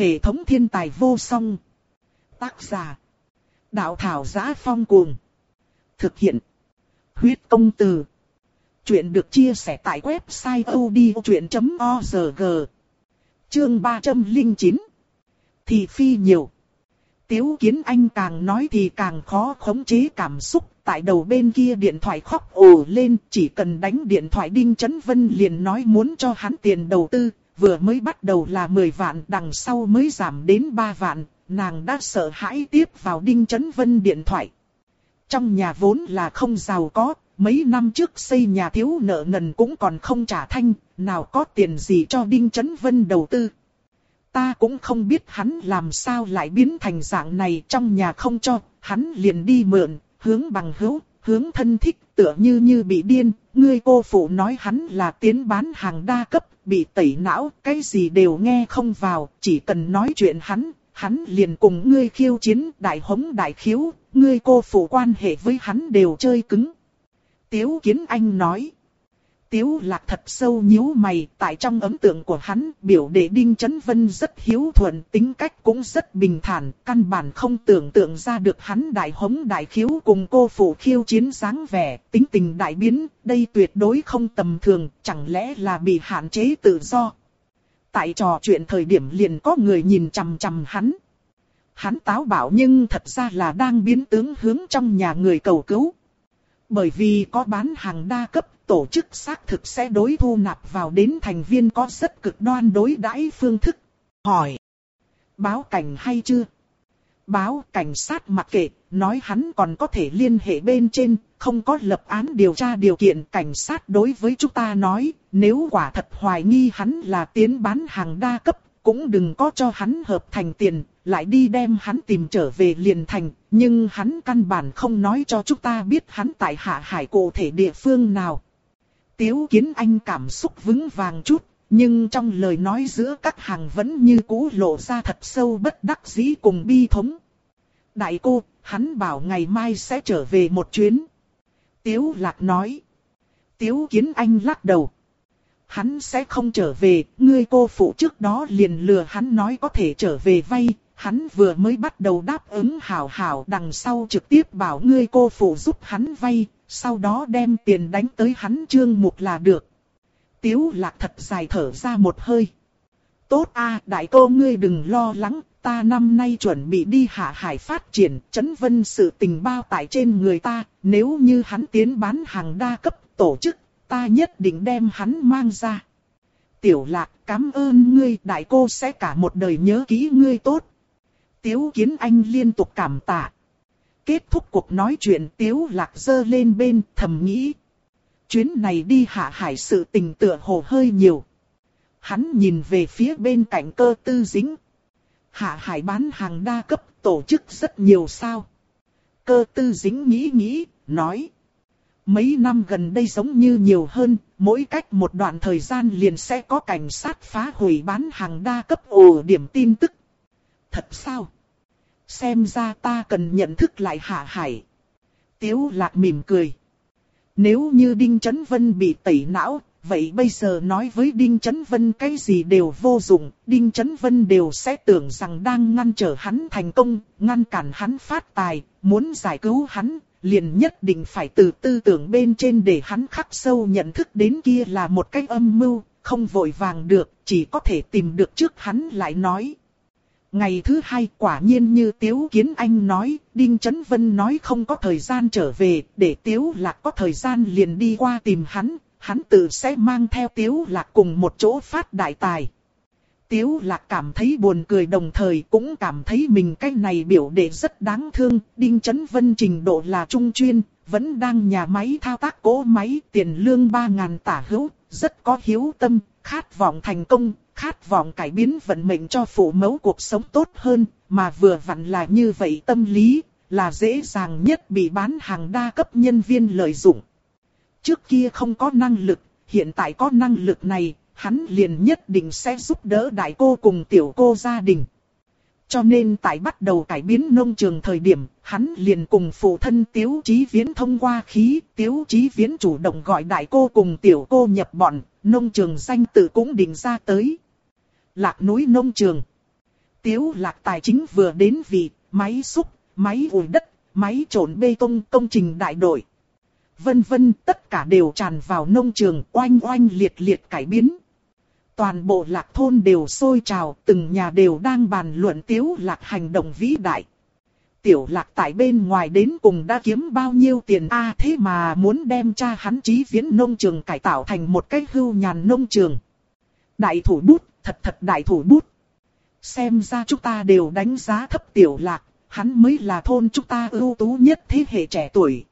Hệ thống thiên tài vô song. Tác giả. Đạo thảo giá phong cuồng. Thực hiện. Huyết công từ. Chuyện được chia sẻ tại website odchuyện.org. Chương 309. Thì phi nhiều. Tiếu kiến anh càng nói thì càng khó khống chế cảm xúc. Tại đầu bên kia điện thoại khóc ồ lên, chỉ cần đánh điện thoại Đinh Chấn Vân liền nói muốn cho hắn tiền đầu tư, vừa mới bắt đầu là 10 vạn, đằng sau mới giảm đến 3 vạn, nàng đã sợ hãi tiếp vào Đinh Chấn Vân điện thoại. Trong nhà vốn là không giàu có, mấy năm trước xây nhà thiếu nợ nần cũng còn không trả thanh, nào có tiền gì cho Đinh Chấn Vân đầu tư. Ta cũng không biết hắn làm sao lại biến thành dạng này trong nhà không cho, hắn liền đi mượn, hướng bằng hữu, hướng thân thích, tựa như như bị điên, ngươi cô phụ nói hắn là tiến bán hàng đa cấp, bị tẩy não, cái gì đều nghe không vào, chỉ cần nói chuyện hắn, hắn liền cùng ngươi khiêu chiến, đại hống đại khiếu, ngươi cô phụ quan hệ với hắn đều chơi cứng. Tiếu Kiến Anh nói. Tiếu lạc thật sâu nhíu mày, tại trong ấn tượng của hắn, biểu đệ Đinh Chấn Vân rất hiếu thuận, tính cách cũng rất bình thản, căn bản không tưởng tượng ra được hắn đại hống đại khiếu cùng cô phụ khiêu chiến dáng vẻ, tính tình đại biến, đây tuyệt đối không tầm thường, chẳng lẽ là bị hạn chế tự do. Tại trò chuyện thời điểm liền có người nhìn chằm chằm hắn. Hắn táo bảo nhưng thật ra là đang biến tướng hướng trong nhà người cầu cứu. Bởi vì có bán hàng đa cấp, tổ chức xác thực sẽ đối thu nạp vào đến thành viên có rất cực đoan đối đãi phương thức. Hỏi. Báo cảnh hay chưa? Báo cảnh sát mặc kệ, nói hắn còn có thể liên hệ bên trên, không có lập án điều tra điều kiện cảnh sát đối với chúng ta nói, nếu quả thật hoài nghi hắn là tiến bán hàng đa cấp, cũng đừng có cho hắn hợp thành tiền, lại đi đem hắn tìm trở về liền thành, nhưng hắn căn bản không nói cho chúng ta biết hắn tại hạ hải cụ thể địa phương nào. Tiếu kiến anh cảm xúc vững vàng chút, nhưng trong lời nói giữa các hàng vẫn như cũ lộ ra thật sâu bất đắc dĩ cùng bi thống. Đại cô, hắn bảo ngày mai sẽ trở về một chuyến. Tiếu lạc nói. Tiếu kiến anh lắc đầu. Hắn sẽ không trở về, ngươi cô phụ trước đó liền lừa hắn nói có thể trở về vay, hắn vừa mới bắt đầu đáp ứng hảo hảo đằng sau trực tiếp bảo ngươi cô phụ giúp hắn vay, sau đó đem tiền đánh tới hắn trương mục là được. Tiếu lạc thật dài thở ra một hơi. Tốt a đại cô ngươi đừng lo lắng, ta năm nay chuẩn bị đi hạ hải phát triển, chấn vân sự tình bao tải trên người ta, nếu như hắn tiến bán hàng đa cấp tổ chức, ta nhất định đem hắn mang ra. Tiểu lạc cảm ơn ngươi, đại cô sẽ cả một đời nhớ kỹ ngươi tốt. Tiếu kiến anh liên tục cảm tạ. Kết thúc cuộc nói chuyện tiếu lạc dơ lên bên thầm nghĩ. Chuyến này đi hạ hải sự tình tựa hồ hơi nhiều. Hắn nhìn về phía bên cạnh cơ tư dính. Hạ hải bán hàng đa cấp tổ chức rất nhiều sao. Cơ tư dính nghĩ nghĩ, nói. Mấy năm gần đây giống như nhiều hơn, mỗi cách một đoạn thời gian liền sẽ có cảnh sát phá hủy bán hàng đa cấp ổ điểm tin tức. Thật sao? Xem ra ta cần nhận thức lại hạ hải. Tiếu lạc mỉm cười. Nếu như Đinh Chấn Vân bị tẩy não, vậy bây giờ nói với Đinh Chấn Vân cái gì đều vô dụng, Đinh Chấn Vân đều sẽ tưởng rằng đang ngăn trở hắn thành công, ngăn cản hắn phát tài, muốn giải cứu hắn, liền nhất định phải từ tư tưởng bên trên để hắn khắc sâu nhận thức đến kia là một cái âm mưu, không vội vàng được, chỉ có thể tìm được trước hắn lại nói. Ngày thứ hai quả nhiên như Tiếu Kiến Anh nói, Đinh Chấn Vân nói không có thời gian trở về, để Tiếu Lạc có thời gian liền đi qua tìm hắn, hắn tự sẽ mang theo Tiếu Lạc cùng một chỗ phát đại tài. Tiếu Lạc cảm thấy buồn cười đồng thời cũng cảm thấy mình cái này biểu đệ rất đáng thương, Đinh Chấn Vân trình độ là trung chuyên, vẫn đang nhà máy thao tác cố máy tiền lương 3.000 tả hữu, rất có hiếu tâm, khát vọng thành công, khát vọng cải biến vận mệnh cho phụ mẫu cuộc sống tốt hơn, mà vừa vặn là như vậy tâm lý, là dễ dàng nhất bị bán hàng đa cấp nhân viên lợi dụng. Trước kia không có năng lực, hiện tại có năng lực này, hắn liền nhất định sẽ giúp đỡ đại cô cùng tiểu cô gia đình. Cho nên tại bắt đầu cải biến nông trường thời điểm, hắn liền cùng phụ thân Tiếu Chí Viễn thông qua khí, Tiếu Chí Viễn chủ động gọi đại cô cùng tiểu cô nhập bọn, nông trường danh tự cũng định ra tới. Lạc núi nông trường. Tiếu lạc tài chính vừa đến vị, máy xúc, máy ủi đất, máy trộn bê tông công trình đại đội. Vân vân tất cả đều tràn vào nông trường oanh oanh liệt liệt cải biến. Toàn bộ lạc thôn đều sôi trào, từng nhà đều đang bàn luận tiếu lạc hành động vĩ đại. Tiểu lạc tại bên ngoài đến cùng đã kiếm bao nhiêu tiền a à, thế mà muốn đem cha hắn trí viễn nông trường cải tạo thành một cái hưu nhàn nông trường. Đại thủ bút, thật thật đại thủ bút. Xem ra chúng ta đều đánh giá thấp tiểu lạc, hắn mới là thôn chúng ta ưu tú nhất thế hệ trẻ tuổi.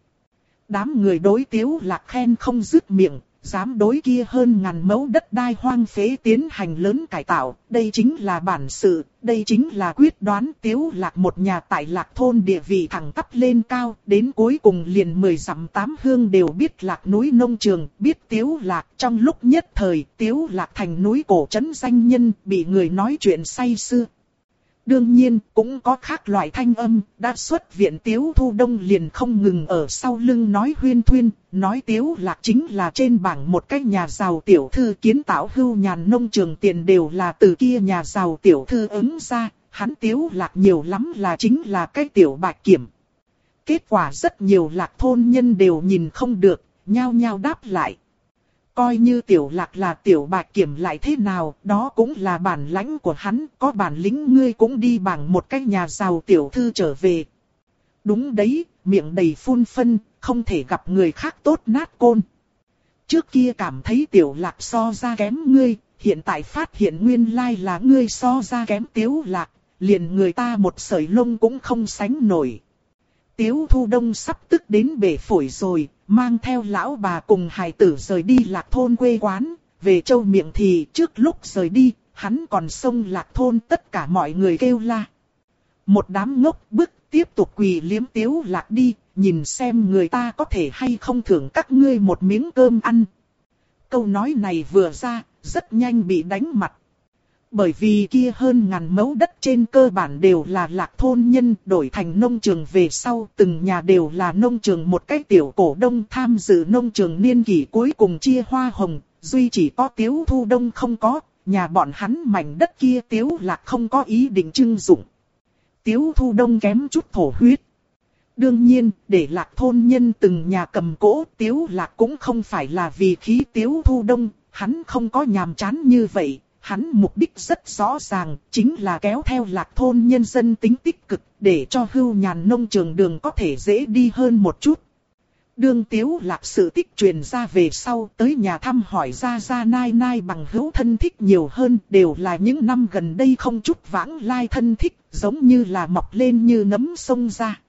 Đám người đối tiếu lạc khen không dứt miệng, dám đối kia hơn ngàn mẫu đất đai hoang phế tiến hành lớn cải tạo, đây chính là bản sự, đây chính là quyết đoán tiếu lạc một nhà tại lạc thôn địa vị thẳng tắp lên cao, đến cuối cùng liền mười dặm tám hương đều biết lạc núi nông trường, biết tiếu lạc trong lúc nhất thời, tiếu lạc thành núi cổ trấn danh nhân, bị người nói chuyện say sưa. Đương nhiên, cũng có khác loại thanh âm, đã xuất viện Tiếu Thu Đông liền không ngừng ở sau lưng nói huyên thuyên, nói Tiếu Lạc chính là trên bảng một cái nhà giàu tiểu thư kiến tạo hưu nhàn nông trường tiền đều là từ kia nhà giàu tiểu thư ứng ra, hắn Tiếu Lạc nhiều lắm là chính là cái tiểu bạch kiểm. Kết quả rất nhiều lạc thôn nhân đều nhìn không được, nhao nhao đáp lại. Coi như tiểu lạc là tiểu bạch kiểm lại thế nào, đó cũng là bản lãnh của hắn, có bản lĩnh ngươi cũng đi bằng một cái nhà giàu tiểu thư trở về. Đúng đấy, miệng đầy phun phân, không thể gặp người khác tốt nát côn. Trước kia cảm thấy tiểu lạc so ra kém ngươi, hiện tại phát hiện nguyên lai là ngươi so ra kém tiểu lạc, liền người ta một sợi lông cũng không sánh nổi. Tiếu thu đông sắp tức đến bể phổi rồi, mang theo lão bà cùng hài tử rời đi lạc thôn quê quán, về châu miệng thì trước lúc rời đi, hắn còn xông lạc thôn tất cả mọi người kêu la. Một đám ngốc bước tiếp tục quỳ liếm tiếu lạc đi, nhìn xem người ta có thể hay không thưởng các ngươi một miếng cơm ăn. Câu nói này vừa ra, rất nhanh bị đánh mặt. Bởi vì kia hơn ngàn mẫu đất trên cơ bản đều là lạc thôn nhân đổi thành nông trường về sau từng nhà đều là nông trường một cách tiểu cổ đông tham dự nông trường niên kỷ cuối cùng chia hoa hồng, duy chỉ có tiếu thu đông không có, nhà bọn hắn mảnh đất kia tiếu lạc không có ý định trưng dụng. Tiếu thu đông kém chút thổ huyết. Đương nhiên, để lạc thôn nhân từng nhà cầm cỗ tiếu lạc cũng không phải là vì khí tiếu thu đông, hắn không có nhàm chán như vậy, Hắn mục đích rất rõ ràng, chính là kéo theo lạc thôn nhân dân tính tích cực, để cho hưu nhàn nông trường đường có thể dễ đi hơn một chút. đường tiếu lạc sự tích truyền ra về sau tới nhà thăm hỏi ra ra nai nai bằng hữu thân thích nhiều hơn đều là những năm gần đây không chút vãng lai thân thích giống như là mọc lên như nấm sông ra.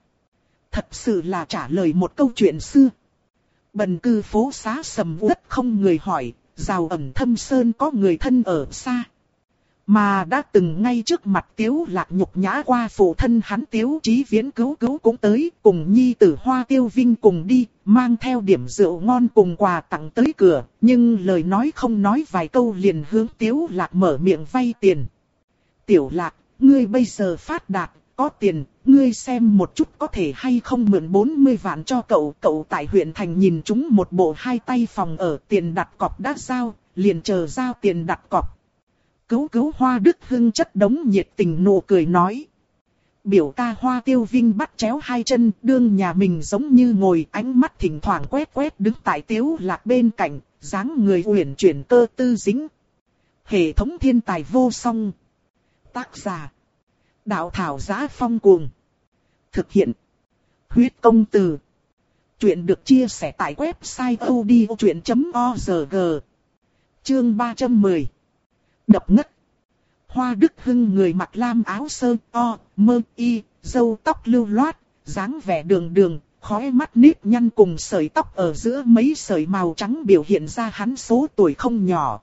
Thật sự là trả lời một câu chuyện xưa. Bần cư phố xá sầm uất không người hỏi, rào ẩm thâm sơn có người thân ở xa. Mà đã từng ngay trước mặt tiếu lạc nhục nhã qua phụ thân hắn tiếu trí viễn cứu cứu cũng tới cùng nhi tử hoa tiêu vinh cùng đi, mang theo điểm rượu ngon cùng quà tặng tới cửa, nhưng lời nói không nói vài câu liền hướng tiếu lạc mở miệng vay tiền. Tiểu lạc, ngươi bây giờ phát đạt, có tiền, ngươi xem một chút có thể hay không mượn 40 vạn cho cậu. Cậu tại huyện thành nhìn chúng một bộ hai tay phòng ở tiền đặt cọc đã giao, liền chờ giao tiền đặt cọc. Cứu cứu hoa đức hưng chất đống nhiệt tình nụ cười nói. Biểu ca hoa tiêu vinh bắt chéo hai chân đương nhà mình giống như ngồi ánh mắt thỉnh thoảng quét quét đứng tại tiếu lạc bên cạnh, dáng người uyển chuyển cơ tư dính. Hệ thống thiên tài vô song. Tác giả Đạo thảo giá phong cuồng. Thực hiện. Huyết công từ. Chuyện được chia sẻ tại website odchuyện.org. Chương 310. Đập ngất. Hoa Đức Hưng người mặc lam áo sơ, o, mơ, y, dâu tóc lưu loát, dáng vẻ đường đường, khói mắt nếp nhăn cùng sợi tóc ở giữa mấy sợi màu trắng biểu hiện ra hắn số tuổi không nhỏ.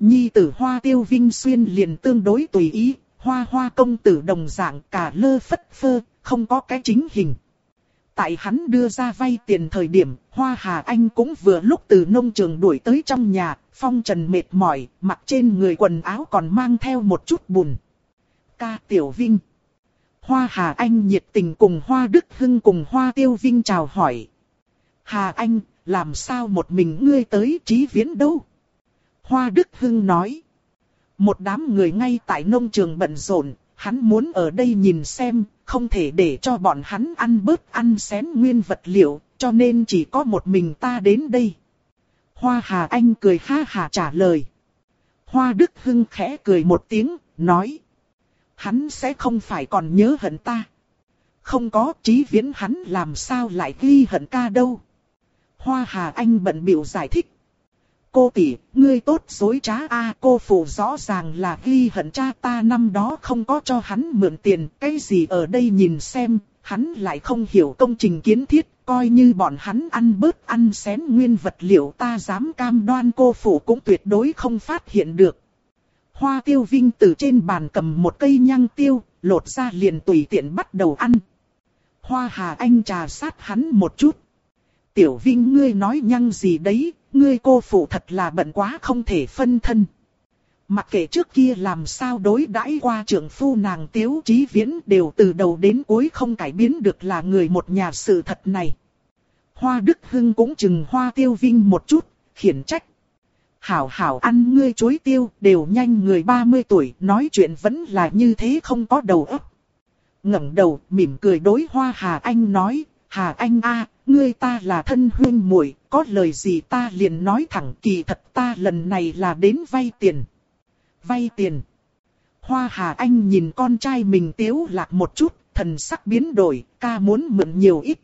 Nhi tử Hoa Tiêu Vinh Xuyên liền tương đối tùy ý, hoa hoa công tử đồng dạng cả lơ phất phơ, không có cái chính hình. Tại hắn đưa ra vay tiền thời điểm, Hoa Hà Anh cũng vừa lúc từ nông trường đuổi tới trong nhà, phong trần mệt mỏi, mặc trên người quần áo còn mang theo một chút bùn. Ca Tiểu Vinh Hoa Hà Anh nhiệt tình cùng Hoa Đức Hưng cùng Hoa Tiêu Vinh chào hỏi. Hà Anh, làm sao một mình ngươi tới trí viễn đâu? Hoa Đức Hưng nói. Một đám người ngay tại nông trường bận rộn, hắn muốn ở đây nhìn xem, không thể để cho bọn hắn ăn bớt ăn xén nguyên vật liệu, cho nên chỉ có một mình ta đến đây. Hoa Hà Anh cười ha hà trả lời. Hoa Đức Hưng khẽ cười một tiếng, nói. Hắn sẽ không phải còn nhớ hận ta. Không có trí viễn hắn làm sao lại ghi hận ca đâu. Hoa Hà Anh bận biểu giải thích. Cô tỷ, ngươi tốt dối trá a cô phụ rõ ràng là ghi hận cha ta năm đó không có cho hắn mượn tiền, cái gì ở đây nhìn xem, hắn lại không hiểu công trình kiến thiết, coi như bọn hắn ăn bớt ăn xén nguyên vật liệu ta dám cam đoan cô phụ cũng tuyệt đối không phát hiện được. Hoa tiêu vinh từ trên bàn cầm một cây nhang tiêu, lột ra liền tùy tiện bắt đầu ăn. Hoa hà anh trà sát hắn một chút. Tiểu vinh ngươi nói nhăng gì đấy, ngươi cô phụ thật là bận quá không thể phân thân. Mặc kệ trước kia làm sao đối đãi qua trưởng phu nàng tiếu chí viễn đều từ đầu đến cuối không cải biến được là người một nhà sự thật này. Hoa Đức Hưng cũng chừng hoa tiêu vinh một chút, khiển trách. Hảo hảo ăn ngươi chối tiêu, đều nhanh người 30 tuổi, nói chuyện vẫn là như thế không có đầu óc. ngẩng đầu, mỉm cười đối hoa Hà Anh nói, Hà Anh a, ngươi ta là thân huyên muội, có lời gì ta liền nói thẳng kỳ thật ta lần này là đến vay tiền. Vay tiền. Hoa Hà Anh nhìn con trai mình tiếu lạc một chút, thần sắc biến đổi, ca muốn mượn nhiều ít.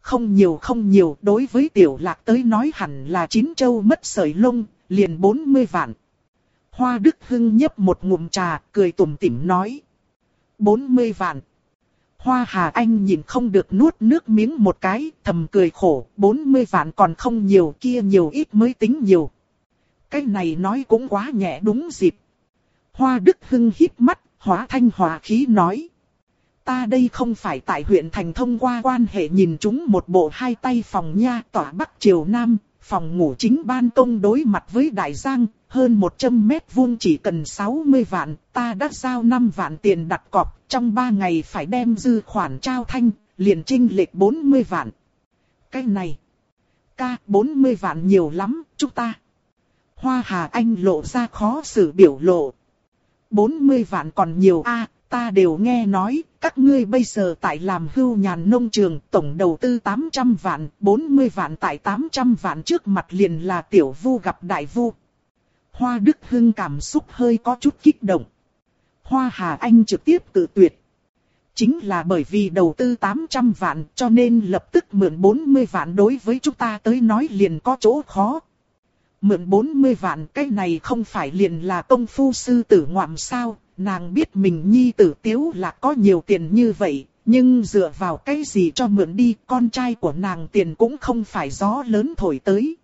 Không nhiều không nhiều, đối với tiểu lạc tới nói hẳn là chín châu mất sợi lông, liền 40 vạn. Hoa Đức Hưng nhấp một ngụm trà, cười tủm tỉm nói. 40 vạn. Hoa Hà Anh nhìn không được nuốt nước miếng một cái, thầm cười khổ, 40 vạn còn không nhiều kia nhiều ít mới tính nhiều. Cái này nói cũng quá nhẹ đúng dịp. Hoa Đức Hưng hít mắt, hóa thanh hòa khí nói. Ta đây không phải tại huyện thành thông qua quan hệ nhìn chúng một bộ hai tay phòng nha tỏa bắc triều nam, phòng ngủ chính ban công đối mặt với đại giang, hơn 100 mét vuông chỉ cần 60 vạn, ta đã giao 5 vạn tiền đặt cọc, trong 3 ngày phải đem dư khoản trao thanh, liền trinh lệch 40 vạn. Cái này, ca 40 vạn nhiều lắm, chúng ta. Hoa Hà Anh lộ ra khó xử biểu lộ. 40 vạn còn nhiều a ta đều nghe nói, các ngươi bây giờ tại làm hưu nhàn nông trường, tổng đầu tư 800 vạn, 40 vạn tại 800 vạn trước mặt liền là tiểu vu gặp đại vu. Hoa Đức Hưng cảm xúc hơi có chút kích động. Hoa Hà Anh trực tiếp tự tuyệt. Chính là bởi vì đầu tư 800 vạn cho nên lập tức mượn 40 vạn đối với chúng ta tới nói liền có chỗ khó. Mượn 40 vạn cái này không phải liền là công phu sư tử ngoạm sao, nàng biết mình nhi tử tiếu là có nhiều tiền như vậy, nhưng dựa vào cái gì cho mượn đi, con trai của nàng tiền cũng không phải gió lớn thổi tới.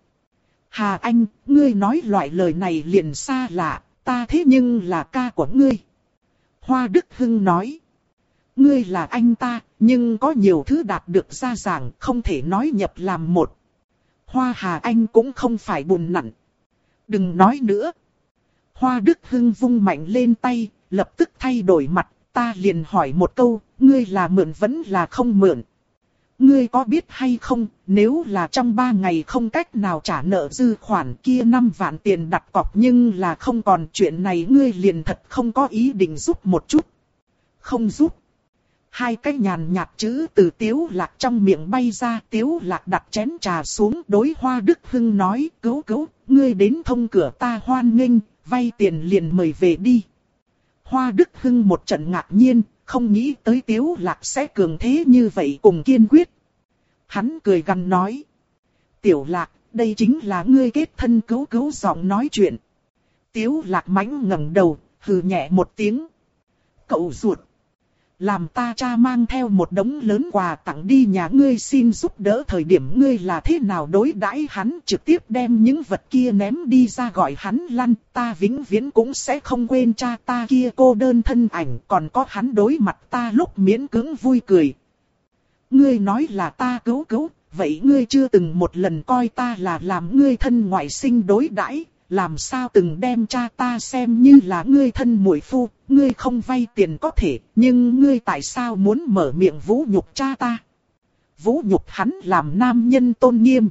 Hà Anh, ngươi nói loại lời này liền xa lạ, ta thế nhưng là ca của ngươi. Hoa Đức Hưng nói, ngươi là anh ta, nhưng có nhiều thứ đạt được ra giảng, không thể nói nhập làm một. Hoa Hà Anh cũng không phải buồn nặn. Đừng nói nữa. Hoa Đức Hưng vung mạnh lên tay, lập tức thay đổi mặt, ta liền hỏi một câu, ngươi là mượn vẫn là không mượn. Ngươi có biết hay không, nếu là trong ba ngày không cách nào trả nợ dư khoản kia 5 vạn tiền đặt cọc nhưng là không còn chuyện này ngươi liền thật không có ý định giúp một chút. Không giúp. Hai cái nhàn nhạt chữ từ tiếu lạc trong miệng bay ra tiếu lạc đặt chén trà xuống đối hoa Đức Hưng nói cứu cứu, ngươi đến thông cửa ta hoan nghênh, vay tiền liền mời về đi. Hoa Đức Hưng một trận ngạc nhiên, không nghĩ tới Tiếu Lạc sẽ cường thế như vậy cùng kiên quyết. Hắn cười gằn nói. Tiểu Lạc, đây chính là ngươi kết thân cứu cứu giọng nói chuyện. Tiếu Lạc mãnh ngẩng đầu, hừ nhẹ một tiếng. Cậu ruột. Làm ta cha mang theo một đống lớn quà tặng đi nhà ngươi xin giúp đỡ thời điểm ngươi là thế nào đối đãi hắn trực tiếp đem những vật kia ném đi ra gọi hắn lăn. Ta vĩnh viễn cũng sẽ không quên cha ta kia cô đơn thân ảnh. Còn có hắn đối mặt ta lúc miễn cưỡng vui cười. Ngươi nói là ta cứu cứu, vậy ngươi chưa từng một lần coi ta là làm ngươi thân ngoại sinh đối đãi làm sao từng đem cha ta xem như là ngươi thân muội phu, ngươi không vay tiền có thể, nhưng ngươi tại sao muốn mở miệng vũ nhục cha ta? Vũ nhục hắn làm nam nhân tôn nghiêm.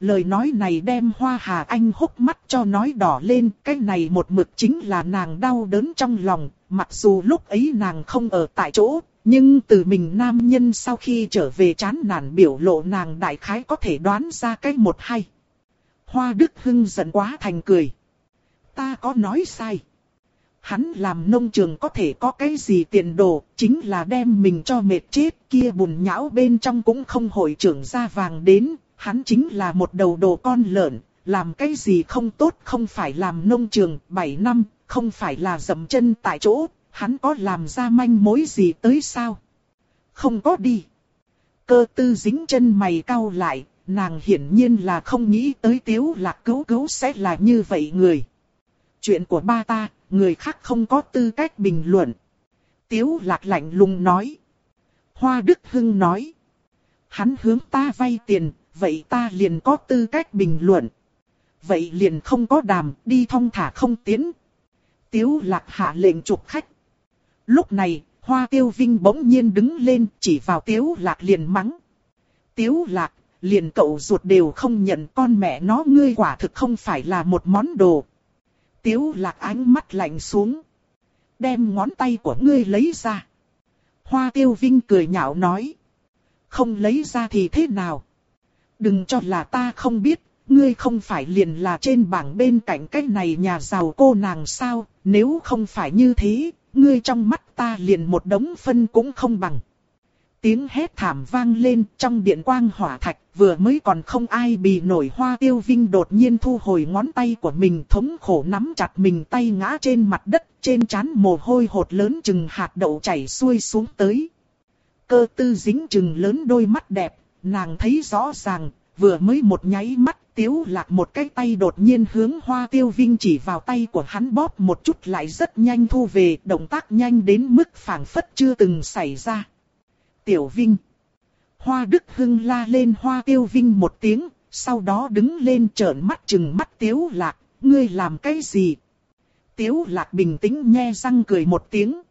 lời nói này đem hoa hà anh hốc mắt cho nói đỏ lên, cái này một mực chính là nàng đau đớn trong lòng, mặc dù lúc ấy nàng không ở tại chỗ, nhưng từ mình nam nhân sau khi trở về chán nản biểu lộ nàng đại khái có thể đoán ra cái một hay. Hoa Đức Hưng giận quá thành cười. Ta có nói sai. Hắn làm nông trường có thể có cái gì tiền đồ, chính là đem mình cho mệt chết kia bùn nhão bên trong cũng không hội trưởng ra vàng đến, hắn chính là một đầu đồ con lợn, làm cái gì không tốt không phải làm nông trường 7 năm, không phải là dậm chân tại chỗ, hắn có làm ra manh mối gì tới sao? Không có đi. Cơ tư dính chân mày cau lại, nàng hiển nhiên là không nghĩ tới tiếu lạc cứu cứu sẽ là như vậy người. Chuyện của ba ta, người khác không có tư cách bình luận. Tiếu lạc lạnh lùng nói. Hoa Đức Hưng nói. Hắn hướng ta vay tiền, vậy ta liền có tư cách bình luận. Vậy liền không có đàm, đi thong thả không tiến. Tiếu lạc hạ lệnh chụp khách. Lúc này, Hoa Tiêu Vinh bỗng nhiên đứng lên, chỉ vào Tiếu lạc liền mắng. Tiếu lạc, liền cậu ruột đều không nhận con mẹ nó ngươi quả thực không phải là một món đồ. Tiếu lạc ánh mắt lạnh xuống. Đem ngón tay của ngươi lấy ra. Hoa tiêu vinh cười nhạo nói. Không lấy ra thì thế nào? Đừng cho là ta không biết, ngươi không phải liền là trên bảng bên cạnh cái này nhà giàu cô nàng sao, nếu không phải như thế, ngươi trong mắt ta liền một đống phân cũng không bằng. Tiếng hét thảm vang lên trong điện quang hỏa thạch, vừa mới còn không ai bị nổi hoa tiêu vinh đột nhiên thu hồi ngón tay của mình thống khổ nắm chặt mình tay ngã trên mặt đất, trên trán mồ hôi hột lớn chừng hạt đậu chảy xuôi xuống tới. Cơ tư dính chừng lớn đôi mắt đẹp, nàng thấy rõ ràng, vừa mới một nháy mắt tiếu lạc một cái tay đột nhiên hướng hoa tiêu vinh chỉ vào tay của hắn bóp một chút lại rất nhanh thu về, động tác nhanh đến mức phảng phất chưa từng xảy ra. Tiểu Vinh. Hoa Đức Hưng la lên Hoa Tiêu Vinh một tiếng, sau đó đứng lên trợn mắt chừng mắt Tiếu Lạc, ngươi làm cái gì? Tiếu Lạc bình tĩnh nhe răng cười một tiếng.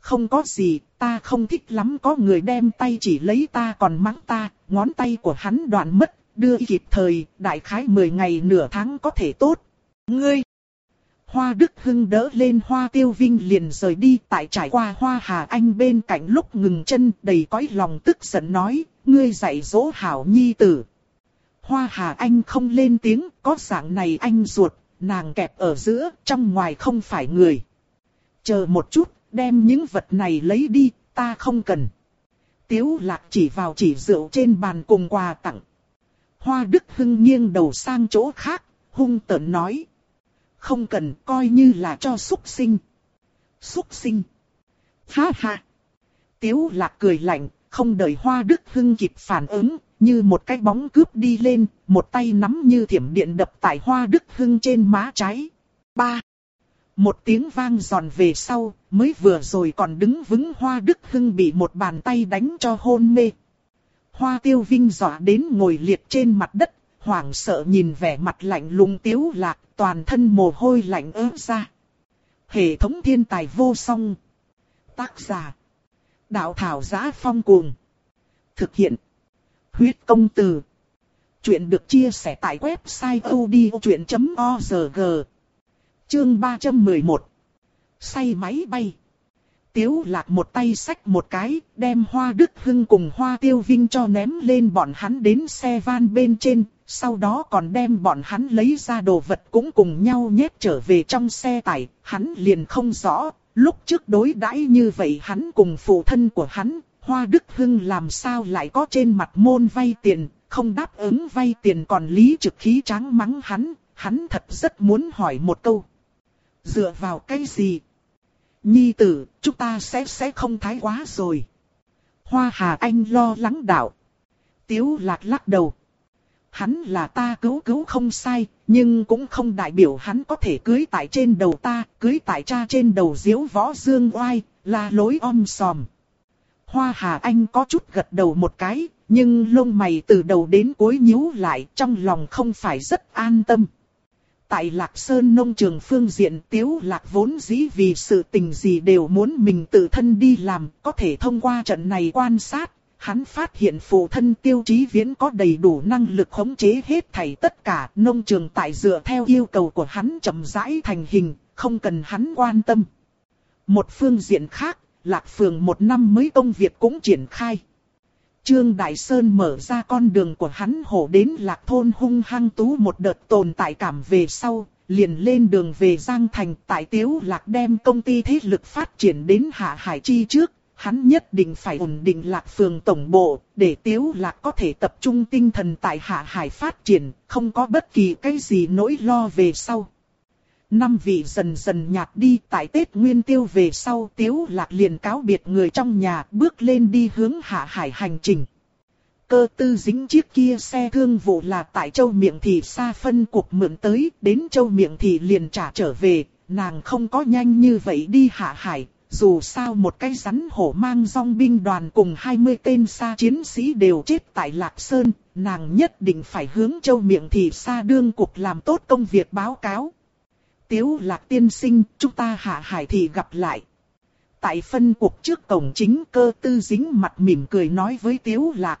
Không có gì, ta không thích lắm có người đem tay chỉ lấy ta còn mắng ta, ngón tay của hắn đoạn mất, đưa kịp thời, đại khái 10 ngày nửa tháng có thể tốt. Ngươi! Hoa Đức Hưng đỡ lên Hoa Tiêu Vinh liền rời đi tại trải qua Hoa Hà Anh bên cạnh lúc ngừng chân đầy cõi lòng tức giận nói, ngươi dạy dỗ hảo nhi tử. Hoa Hà Anh không lên tiếng, có dạng này anh ruột, nàng kẹp ở giữa, trong ngoài không phải người. Chờ một chút, đem những vật này lấy đi, ta không cần. Tiếu lạc chỉ vào chỉ rượu trên bàn cùng quà tặng. Hoa Đức Hưng nghiêng đầu sang chỗ khác, hung tợn nói không cần coi như là cho xúc sinh. Xúc sinh. Ha ha. Tiếu lạc cười lạnh, không đợi hoa đức hưng kịp phản ứng, như một cái bóng cướp đi lên, một tay nắm như thiểm điện đập tại hoa đức hưng trên má trái. Ba. Một tiếng vang giòn về sau, mới vừa rồi còn đứng vững hoa đức hưng bị một bàn tay đánh cho hôn mê. Hoa tiêu vinh dọa đến ngồi liệt trên mặt đất, hoảng sợ nhìn vẻ mặt lạnh lùng tiếu lạc, toàn thân mồ hôi lạnh ớt ra. Hệ thống thiên tài vô song. Tác giả. Đạo thảo giá phong cuồng. Thực hiện. Huyết công từ. Chuyện được chia sẻ tại website odchuyện.org. Chương 311. Say máy bay. Tiếu lạc một tay xách một cái, đem hoa đức hưng cùng hoa tiêu vinh cho ném lên bọn hắn đến xe van bên trên, sau đó còn đem bọn hắn lấy ra đồ vật cũng cùng nhau nhét trở về trong xe tải, hắn liền không rõ, lúc trước đối đãi như vậy hắn cùng phụ thân của hắn, Hoa Đức Hưng làm sao lại có trên mặt môn vay tiền, không đáp ứng vay tiền còn lý trực khí tráng mắng hắn, hắn thật rất muốn hỏi một câu. Dựa vào cái gì? Nhi tử, chúng ta sẽ sẽ không thái quá rồi. Hoa Hà Anh lo lắng đạo. Tiếu lạc lắc đầu. Hắn là ta cứu cứu không sai, nhưng cũng không đại biểu hắn có thể cưới tại trên đầu ta, cưới tại cha trên đầu diếu võ dương oai, là lối om sòm. Hoa Hà Anh có chút gật đầu một cái, nhưng lông mày từ đầu đến cuối nhíu lại trong lòng không phải rất an tâm. Tại Lạc Sơn nông trường phương diện Tiếu Lạc vốn dĩ vì sự tình gì đều muốn mình tự thân đi làm, có thể thông qua trận này quan sát, hắn phát hiện phụ thân tiêu chí viễn có đầy đủ năng lực khống chế hết thảy tất cả nông trường tại dựa theo yêu cầu của hắn chậm rãi thành hình, không cần hắn quan tâm. Một phương diện khác, Lạc Phường một năm mới công việc cũng triển khai. Trương Đại Sơn mở ra con đường của hắn hổ đến Lạc Thôn hung hăng tú một đợt tồn tại cảm về sau, liền lên đường về Giang Thành tại Tiếu Lạc đem công ty thế lực phát triển đến Hạ Hải Chi trước, hắn nhất định phải ổn định Lạc Phường Tổng Bộ, để Tiếu Lạc có thể tập trung tinh thần tại Hạ Hải phát triển, không có bất kỳ cái gì nỗi lo về sau. Năm vị dần dần nhạt đi tại Tết Nguyên Tiêu về sau Tiếu Lạc liền cáo biệt người trong nhà bước lên đi hướng Hạ Hải hành trình. Cơ tư dính chiếc kia xe thương vụ là tại châu miệng thì xa phân cuộc mượn tới, đến châu miệng thì liền trả trở về, nàng không có nhanh như vậy đi hạ hải, dù sao một cái rắn hổ mang dòng binh đoàn cùng 20 tên xa chiến sĩ đều chết tại Lạc Sơn, nàng nhất định phải hướng châu miệng thì xa đương cục làm tốt công việc báo cáo. Tiếu Lạc tiên sinh, chúng ta hạ hải thì gặp lại. Tại phân cuộc trước cổng chính cơ tư dính mặt mỉm cười nói với Tiếu Lạc.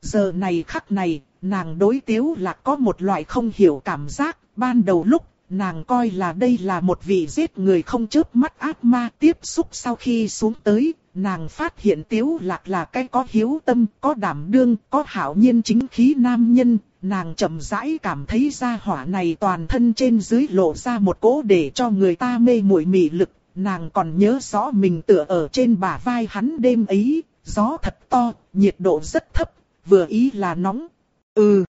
Giờ này khắc này, nàng đối tiếu lạc có một loại không hiểu cảm giác, ban đầu lúc, nàng coi là đây là một vị giết người không chớp mắt ác ma tiếp xúc sau khi xuống tới, nàng phát hiện tiếu lạc là cái có hiếu tâm, có đảm đương, có hảo nhiên chính khí nam nhân, nàng chậm rãi cảm thấy ra hỏa này toàn thân trên dưới lộ ra một cỗ để cho người ta mê muội mị lực, nàng còn nhớ rõ mình tựa ở trên bả vai hắn đêm ấy, gió thật to, nhiệt độ rất thấp, vừa ý là nóng. Ừ.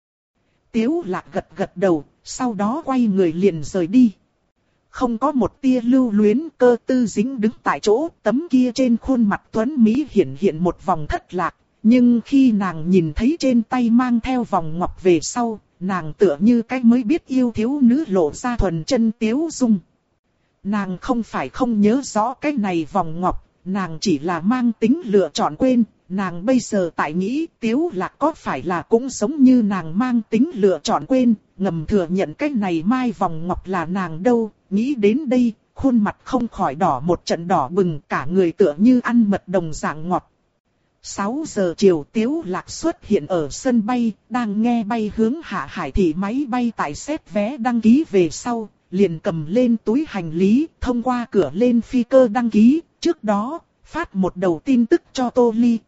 Tiếu lạc gật gật đầu, sau đó quay người liền rời đi. Không có một tia lưu luyến cơ tư dính đứng tại chỗ, tấm kia trên khuôn mặt tuấn Mỹ hiện hiện một vòng thất lạc. Nhưng khi nàng nhìn thấy trên tay mang theo vòng ngọc về sau, nàng tựa như cách mới biết yêu thiếu nữ lộ ra thuần chân tiếu dung. Nàng không phải không nhớ rõ cái này vòng ngọc, nàng chỉ là mang tính lựa chọn quên, nàng bây giờ tại nghĩ tiếu lạc có phải là cũng giống như nàng mang tính lựa chọn quên, ngầm thừa nhận cái này mai vòng ngọc là nàng đâu, nghĩ đến đây, khuôn mặt không khỏi đỏ một trận đỏ bừng cả người tựa như ăn mật đồng dạng ngọt. 6 giờ chiều tiếu lạc xuất hiện ở sân bay, đang nghe bay hướng hạ hải thì máy bay tại xét vé đăng ký về sau, liền cầm lên túi hành lý, thông qua cửa lên phi cơ đăng ký, trước đó, phát một đầu tin tức cho Tô Ly,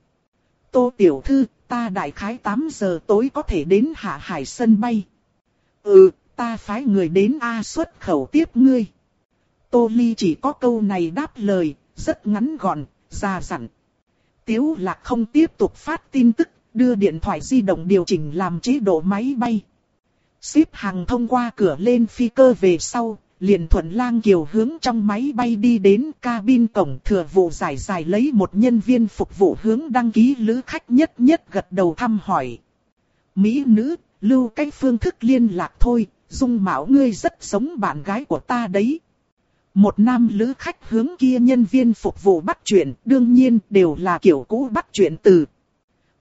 Tô Tiểu Thư, ta đại khái 8 giờ tối có thể đến hạ hải sân bay. Ừ, ta phái người đến A xuất khẩu tiếp ngươi. Tô Ly chỉ có câu này đáp lời, rất ngắn gọn, ra dặn. Tiếu lạc không tiếp tục phát tin tức, đưa điện thoại di động điều chỉnh làm chế độ máy bay. Xếp hàng thông qua cửa lên phi cơ về sau, liền thuận lang kiều hướng trong máy bay đi đến cabin cổng thừa vụ giải giải lấy một nhân viên phục vụ hướng đăng ký lữ khách nhất nhất gật đầu thăm hỏi. Mỹ nữ, lưu cách phương thức liên lạc thôi, dung mạo ngươi rất giống bạn gái của ta đấy. Một nam lữ khách hướng kia nhân viên phục vụ bắt chuyện, đương nhiên đều là kiểu cũ bắt chuyện từ.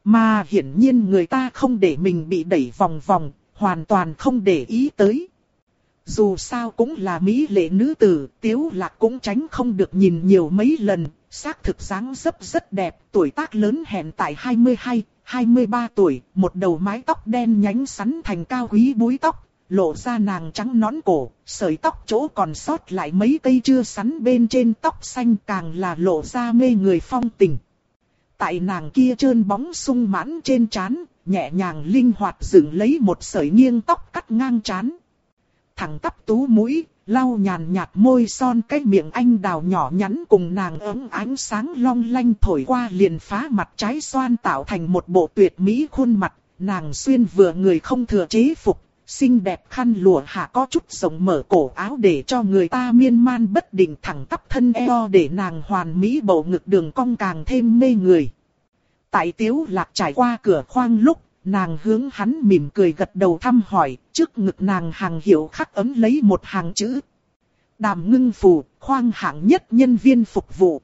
Mà hiển nhiên người ta không để mình bị đẩy vòng vòng, hoàn toàn không để ý tới. Dù sao cũng là mỹ lệ nữ tử, tiếu lạc cũng tránh không được nhìn nhiều mấy lần, xác thực dáng dấp rất đẹp, tuổi tác lớn hẹn tại 22, 23 tuổi, một đầu mái tóc đen nhánh sắn thành cao quý búi tóc, lộ ra nàng trắng nón cổ, sợi tóc chỗ còn sót lại mấy cây chưa sắn bên trên tóc xanh càng là lộ ra mê người phong tình. Tại nàng kia trơn bóng sung mãn trên trán, nhẹ nhàng linh hoạt dựng lấy một sợi nghiêng tóc cắt ngang trán thẳng tắp tú mũi, lau nhàn nhạt môi son cái miệng anh đào nhỏ nhắn cùng nàng ấm ánh sáng long lanh thổi qua liền phá mặt trái xoan tạo thành một bộ tuyệt mỹ khuôn mặt, nàng xuyên vừa người không thừa chế phục, xinh đẹp khăn lụa hạ có chút rộng mở cổ áo để cho người ta miên man bất định thẳng tắp thân eo để nàng hoàn mỹ bầu ngực đường cong càng thêm mê người. Tại tiếu lạc trải qua cửa khoang lúc nàng hướng hắn mỉm cười gật đầu thăm hỏi, trước ngực nàng hàng hiệu khắc ấm lấy một hàng chữ. Đàm ngưng phù, khoang hạng nhất nhân viên phục vụ.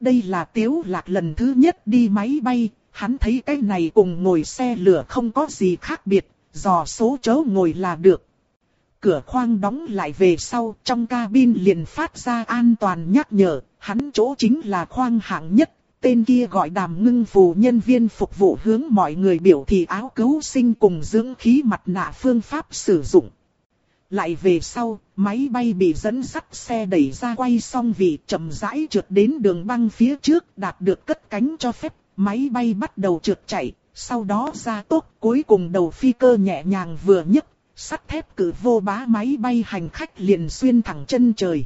Đây là tiếu lạc lần thứ nhất đi máy bay, hắn thấy cái này cùng ngồi xe lửa không có gì khác biệt, dò số chỗ ngồi là được. Cửa khoang đóng lại về sau, trong cabin liền phát ra an toàn nhắc nhở, hắn chỗ chính là khoang hạng nhất, tên kia gọi đàm ngưng phù nhân viên phục vụ hướng mọi người biểu thị áo cứu sinh cùng dưỡng khí mặt nạ phương pháp sử dụng. Lại về sau, máy bay bị dẫn sắt xe đẩy ra quay xong vì chậm rãi trượt đến đường băng phía trước đạt được cất cánh cho phép, máy bay bắt đầu trượt chạy, sau đó ra tốc cuối cùng đầu phi cơ nhẹ nhàng vừa nhấc, sắt thép cử vô bá máy bay hành khách liền xuyên thẳng chân trời.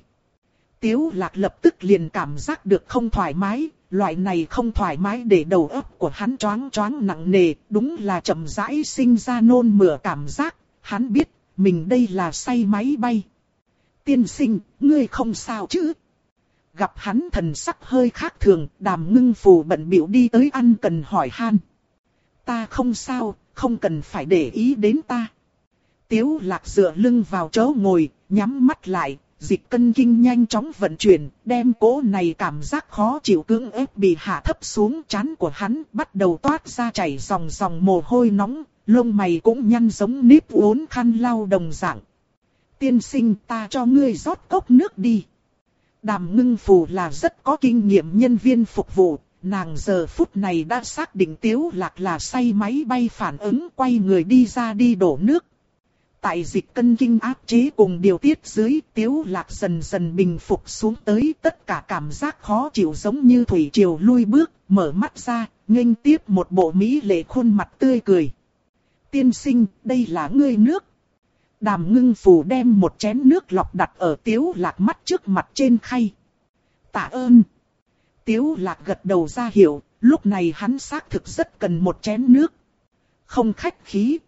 Tiếu lạc lập tức liền cảm giác được không thoải mái, loại này không thoải mái để đầu óc của hắn choáng choáng nặng nề, đúng là chậm rãi sinh ra nôn mửa cảm giác, hắn biết, mình đây là say máy bay. Tiên sinh, ngươi không sao chứ? Gặp hắn thần sắc hơi khác thường, đàm ngưng phù bận biểu đi tới ăn cần hỏi han. Ta không sao, không cần phải để ý đến ta. Tiếu lạc dựa lưng vào chỗ ngồi, nhắm mắt lại, dịch cân kinh nhanh chóng vận chuyển, đem cố này cảm giác khó chịu cưỡng ép bị hạ thấp xuống chán của hắn, bắt đầu toát ra chảy dòng dòng mồ hôi nóng, lông mày cũng nhăn giống nếp uốn khăn lau đồng dạng. Tiên sinh ta cho ngươi rót cốc nước đi. Đàm ngưng phù là rất có kinh nghiệm nhân viên phục vụ, nàng giờ phút này đã xác định tiếu lạc là say máy bay phản ứng quay người đi ra đi đổ nước. Tại dịch cân kinh áp chế cùng điều tiết dưới tiếu lạc dần dần bình phục xuống tới tất cả cảm giác khó chịu giống như thủy triều lui bước, mở mắt ra, nghênh tiếp một bộ mỹ lệ khuôn mặt tươi cười. Tiên sinh, đây là ngươi nước. Đàm ngưng phù đem một chén nước lọc đặt ở tiếu lạc mắt trước mặt trên khay. Tạ ơn. Tiếu lạc gật đầu ra hiệu, lúc này hắn xác thực rất cần một chén nước. Không khách khí.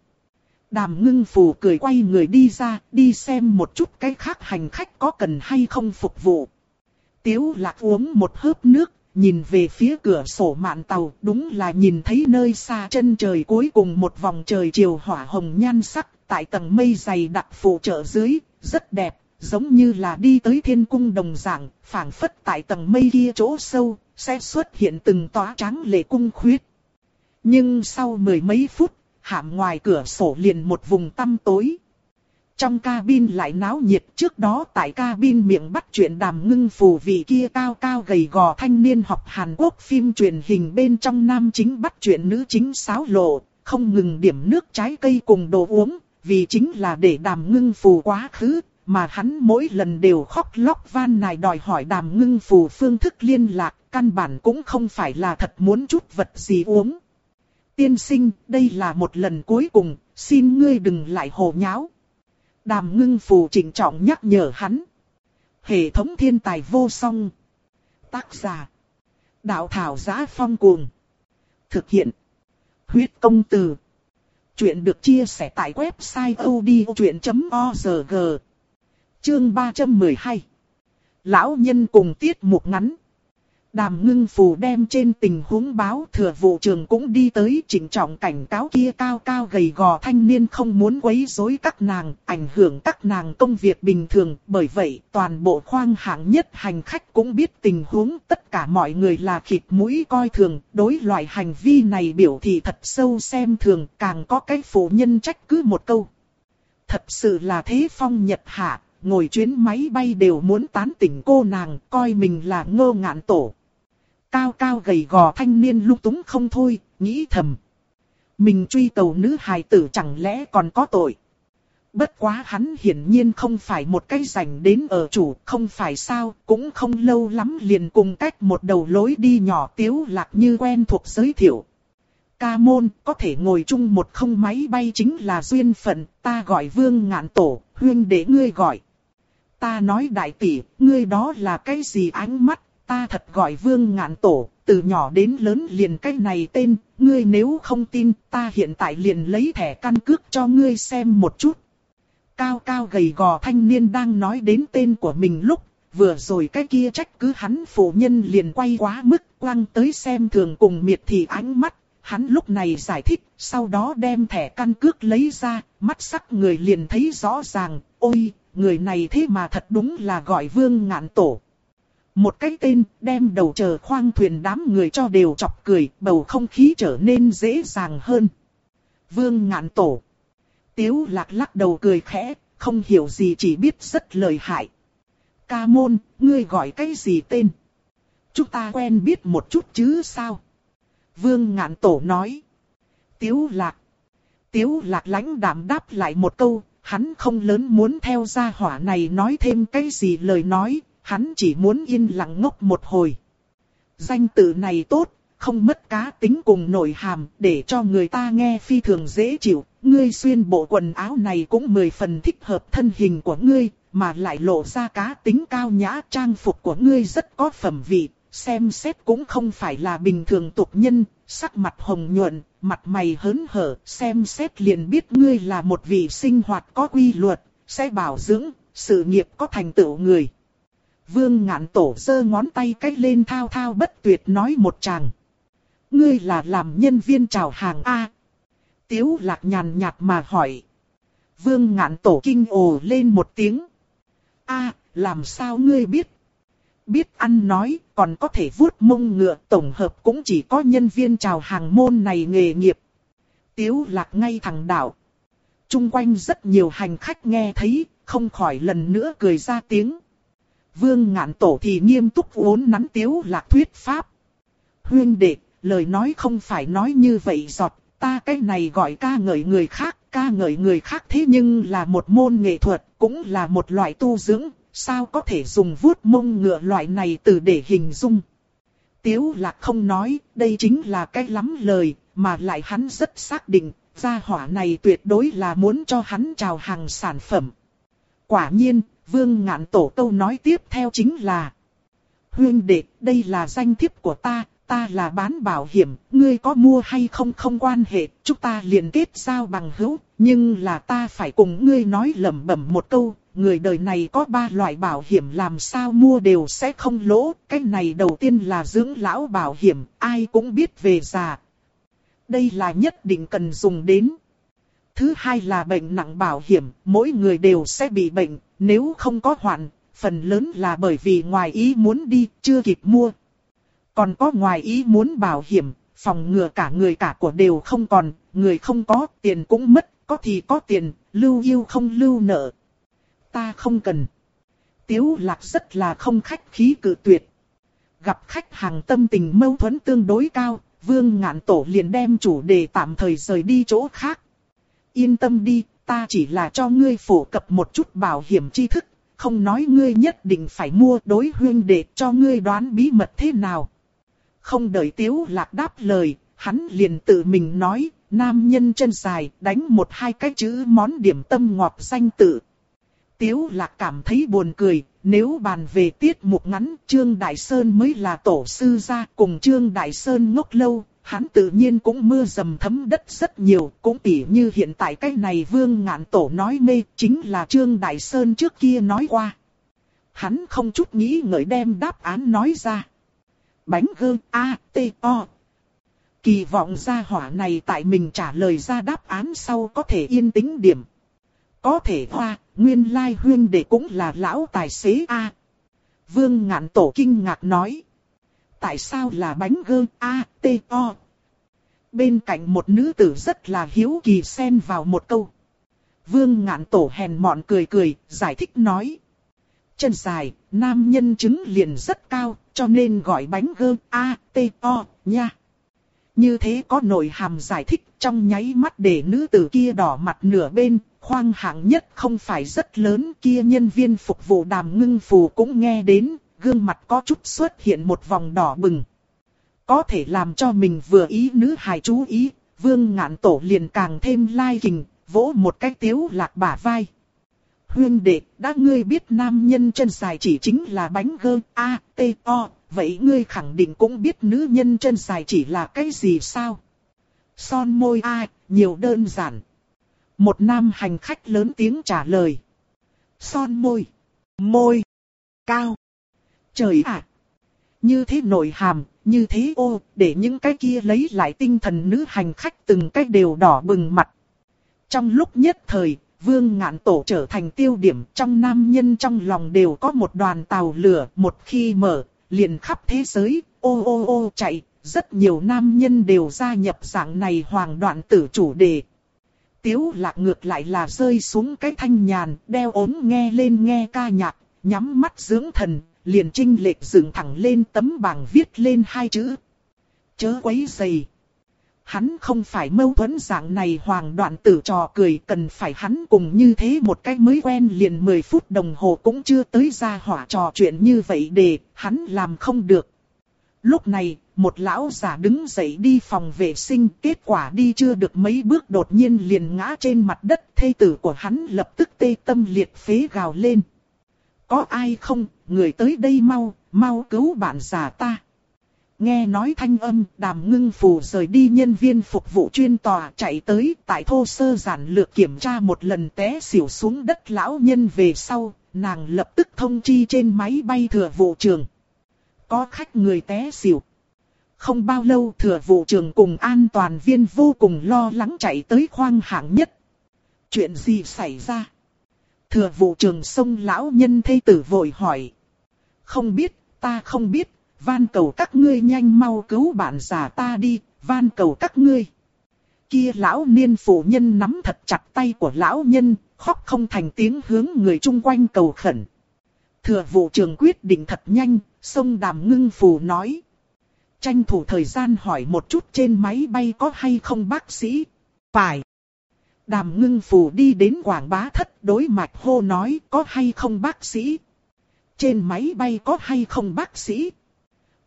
Đàm ngưng phù cười quay người đi ra, đi xem một chút cái khác hành khách có cần hay không phục vụ. Tiếu lạc uống một hớp nước, nhìn về phía cửa sổ mạn tàu, đúng là nhìn thấy nơi xa chân trời cuối cùng một vòng trời chiều hỏa hồng nhan sắc, tại tầng mây dày đặc phụ trợ dưới, rất đẹp, giống như là đi tới thiên cung đồng dạng, phảng phất tại tầng mây kia chỗ sâu, sẽ xuất hiện từng tóa trắng lệ cung khuyết. Nhưng sau mười mấy phút, hạm ngoài cửa sổ liền một vùng tăm tối. Trong cabin lại náo nhiệt trước đó tại cabin miệng bắt chuyện đàm ngưng phù vị kia cao cao gầy gò thanh niên học Hàn Quốc phim truyền hình bên trong nam chính bắt chuyện nữ chính sáo lộ, không ngừng điểm nước trái cây cùng đồ uống, vì chính là để đàm ngưng phù quá khứ, mà hắn mỗi lần đều khóc lóc van nài đòi hỏi đàm ngưng phù phương thức liên lạc, căn bản cũng không phải là thật muốn chút vật gì uống. Tiên sinh, đây là một lần cuối cùng, xin ngươi đừng lại hồ nháo. Đàm ngưng phù chỉnh trọng nhắc nhở hắn. Hệ thống thiên tài vô song. Tác giả. Đạo thảo giá phong cuồng. Thực hiện. Huyết công từ. Chuyện được chia sẻ tại website odchuyện.org. Chương 312. Lão nhân cùng tiết mục ngắn. Đàm ngưng phù đem trên tình huống báo thừa vụ trường cũng đi tới chỉnh trọng cảnh cáo kia cao cao gầy gò thanh niên không muốn quấy rối các nàng, ảnh hưởng các nàng công việc bình thường. Bởi vậy toàn bộ khoang hạng nhất hành khách cũng biết tình huống tất cả mọi người là khịt mũi coi thường. Đối loại hành vi này biểu thị thật sâu xem thường càng có cái phụ nhân trách cứ một câu. Thật sự là thế phong nhật hạ, ngồi chuyến máy bay đều muốn tán tỉnh cô nàng, coi mình là ngơ ngạn tổ cao cao gầy gò thanh niên lung túng không thôi, nghĩ thầm. Mình truy cầu nữ hài tử chẳng lẽ còn có tội. Bất quá hắn hiển nhiên không phải một cái rảnh đến ở chủ, không phải sao, cũng không lâu lắm liền cùng cách một đầu lối đi nhỏ tiếu lạc như quen thuộc giới thiệu. Ca môn, có thể ngồi chung một không máy bay chính là duyên phận, ta gọi vương ngạn tổ, huyên để ngươi gọi. Ta nói đại tỷ, ngươi đó là cái gì ánh mắt, ta thật gọi vương ngạn tổ, từ nhỏ đến lớn liền cái này tên, ngươi nếu không tin, ta hiện tại liền lấy thẻ căn cước cho ngươi xem một chút. Cao cao gầy gò thanh niên đang nói đến tên của mình lúc, vừa rồi cái kia trách cứ hắn phụ nhân liền quay quá mức, quăng tới xem thường cùng miệt thị ánh mắt. Hắn lúc này giải thích, sau đó đem thẻ căn cước lấy ra, mắt sắc người liền thấy rõ ràng, ôi, người này thế mà thật đúng là gọi vương ngạn tổ. Một cái tên đem đầu chờ khoang thuyền đám người cho đều chọc cười, bầu không khí trở nên dễ dàng hơn. Vương ngạn tổ. Tiếu lạc lắc đầu cười khẽ, không hiểu gì chỉ biết rất lời hại. Ca môn, ngươi gọi cái gì tên? Chúng ta quen biết một chút chứ sao? Vương ngạn tổ nói. Tiếu lạc. Tiếu lạc lãnh đạm đáp lại một câu, hắn không lớn muốn theo gia hỏa này nói thêm cái gì lời nói, hắn chỉ muốn yên lặng ngốc một hồi. Danh tự này tốt, không mất cá tính cùng nội hàm, để cho người ta nghe phi thường dễ chịu. Ngươi xuyên bộ quần áo này cũng mười phần thích hợp thân hình của ngươi, mà lại lộ ra cá tính cao nhã trang phục của ngươi rất có phẩm vị, xem xét cũng không phải là bình thường tục nhân, sắc mặt hồng nhuận, mặt mày hớn hở, xem xét liền biết ngươi là một vị sinh hoạt có quy luật, sẽ bảo dưỡng, sự nghiệp có thành tựu người. Vương ngạn tổ giơ ngón tay cách lên thao thao bất tuyệt nói một chàng. Ngươi là làm nhân viên chào hàng A. Tiếu lạc nhàn nhạt mà hỏi. Vương ngạn tổ kinh ồ lên một tiếng. A, làm sao ngươi biết? Biết ăn nói, còn có thể vuốt mông ngựa tổng hợp cũng chỉ có nhân viên chào hàng môn này nghề nghiệp. Tiếu lạc ngay thẳng đảo. Trung quanh rất nhiều hành khách nghe thấy, không khỏi lần nữa cười ra tiếng. Vương ngạn tổ thì nghiêm túc uốn nắn tiếu lạc thuyết pháp. Huyên đệ, lời nói không phải nói như vậy giọt, ta cái này gọi ca ngợi người khác, ca ngợi người khác thế nhưng là một môn nghệ thuật, cũng là một loại tu dưỡng, sao có thể dùng vuốt mông ngựa loại này từ để hình dung. Tiếu lạc không nói, đây chính là cái lắm lời, mà lại hắn rất xác định, gia hỏa này tuyệt đối là muốn cho hắn chào hàng sản phẩm. Quả nhiên, vương ngạn tổ câu nói tiếp theo chính là Huyên đệ, đây là danh thiếp của ta, ta là bán bảo hiểm, ngươi có mua hay không không quan hệ, chúng ta liền kết giao bằng hữu, nhưng là ta phải cùng ngươi nói lẩm bẩm một câu, người đời này có ba loại bảo hiểm làm sao mua đều sẽ không lỗ, cái này đầu tiên là dưỡng lão bảo hiểm, ai cũng biết về già. Đây là nhất định cần dùng đến. Thứ hai là bệnh nặng bảo hiểm, mỗi người đều sẽ bị bệnh, nếu không có hoạn, phần lớn là bởi vì ngoài ý muốn đi, chưa kịp mua, còn có ngoài ý muốn bảo hiểm, phòng ngừa cả người cả của đều không còn, người không có, tiền cũng mất, có thì có tiền, lưu yêu không lưu nợ. Ta không cần. Tiếu lạc rất là không khách khí cự tuyệt. Gặp khách hàng tâm tình mâu thuẫn tương đối cao, vương ngạn tổ liền đem chủ đề tạm thời rời đi chỗ khác. Yên tâm đi, ta chỉ là cho ngươi phổ cập một chút bảo hiểm tri thức, không nói ngươi nhất định phải mua đối huyên để cho ngươi đoán bí mật thế nào. Không đợi Tiếu Lạc đáp lời, hắn liền tự mình nói, nam nhân chân dài, đánh một hai cái chữ món điểm tâm ngọt danh tự. Tiếu Lạc cảm thấy buồn cười, nếu bàn về tiết mục ngắn, Trương Đại Sơn mới là tổ sư gia cùng Trương Đại Sơn ngốc lâu, hắn tự nhiên cũng mưa dầm thấm đất rất nhiều, cũng tỉ như hiện tại cái này vương ngạn tổ nói mê, chính là Trương Đại Sơn trước kia nói qua. Hắn không chút nghĩ ngợi đem đáp án nói ra bánh gơ A, T, O. Kỳ vọng ra hỏa này tại mình trả lời ra đáp án sau có thể yên tĩnh điểm. Có thể hoa, nguyên lai huyên đệ cũng là lão tài xế A. Vương ngạn tổ kinh ngạc nói. Tại sao là bánh gơ A, T, O? Bên cạnh một nữ tử rất là hiếu kỳ xen vào một câu. Vương ngạn tổ hèn mọn cười cười, giải thích nói. Chân dài, nam nhân chứng liền rất cao, cho nên gọi bánh gơ A, T, O, nha. Như thế có nội hàm giải thích trong nháy mắt để nữ tử kia đỏ mặt nửa bên, khoang hạng nhất không phải rất lớn kia nhân viên phục vụ đàm ngưng phù cũng nghe đến, gương mặt có chút xuất hiện một vòng đỏ bừng. Có thể làm cho mình vừa ý nữ hài chú ý, vương ngạn tổ liền càng thêm lai kình, vỗ một cái tiếu lạc bả vai huyên đệ, đã ngươi biết nam nhân chân dài chỉ chính là bánh gơ, A, T, O, vậy ngươi khẳng định cũng biết nữ nhân chân dài chỉ là cái gì sao? Son môi ai? nhiều đơn giản. Một nam hành khách lớn tiếng trả lời. Son môi, môi, cao. Trời ạ! Như thế nội hàm, như thế ô, để những cái kia lấy lại tinh thần nữ hành khách từng cái đều đỏ bừng mặt. Trong lúc nhất thời, Vương ngạn tổ trở thành tiêu điểm trong nam nhân trong lòng đều có một đoàn tàu lửa một khi mở, liền khắp thế giới, ô ô ô chạy, rất nhiều nam nhân đều gia nhập dạng này hoàng đoạn tử chủ đề. Tiếu lạc ngược lại là rơi xuống cái thanh nhàn, đeo ốm nghe lên nghe ca nhạc, nhắm mắt dưỡng thần, liền trinh lệch dựng thẳng lên tấm bảng viết lên hai chữ. Chớ quấy dày. Hắn không phải mâu thuẫn dạng này hoàng đoạn tử trò cười cần phải hắn cùng như thế một cách mới quen liền 10 phút đồng hồ cũng chưa tới ra hỏa trò chuyện như vậy để hắn làm không được. Lúc này, một lão già đứng dậy đi phòng vệ sinh, kết quả đi chưa được mấy bước đột nhiên liền ngã trên mặt đất, thê tử của hắn lập tức tê tâm liệt phế gào lên. Có ai không, người tới đây mau, mau cứu bạn già ta. Nghe nói thanh âm, đàm ngưng phù rời đi nhân viên phục vụ chuyên tòa chạy tới, tại thô sơ giản lược kiểm tra một lần té xỉu xuống đất lão nhân về sau, nàng lập tức thông chi trên máy bay thừa vụ trường. Có khách người té xỉu. Không bao lâu thừa vụ trường cùng an toàn viên vô cùng lo lắng chạy tới khoang hạng nhất. Chuyện gì xảy ra? Thừa vụ trường sông lão nhân thây tử vội hỏi. Không biết, ta không biết, van cầu các ngươi nhanh mau cứu bạn già ta đi, van cầu các ngươi. Kia lão niên phụ nhân nắm thật chặt tay của lão nhân, khóc không thành tiếng hướng người chung quanh cầu khẩn. Thừa vụ trường quyết định thật nhanh, sông đàm ngưng phù nói. Tranh thủ thời gian hỏi một chút trên máy bay có hay không bác sĩ. Phải. Đàm ngưng phù đi đến quảng bá thất đối mạch hô nói có hay không bác sĩ. Trên máy bay có hay không bác sĩ.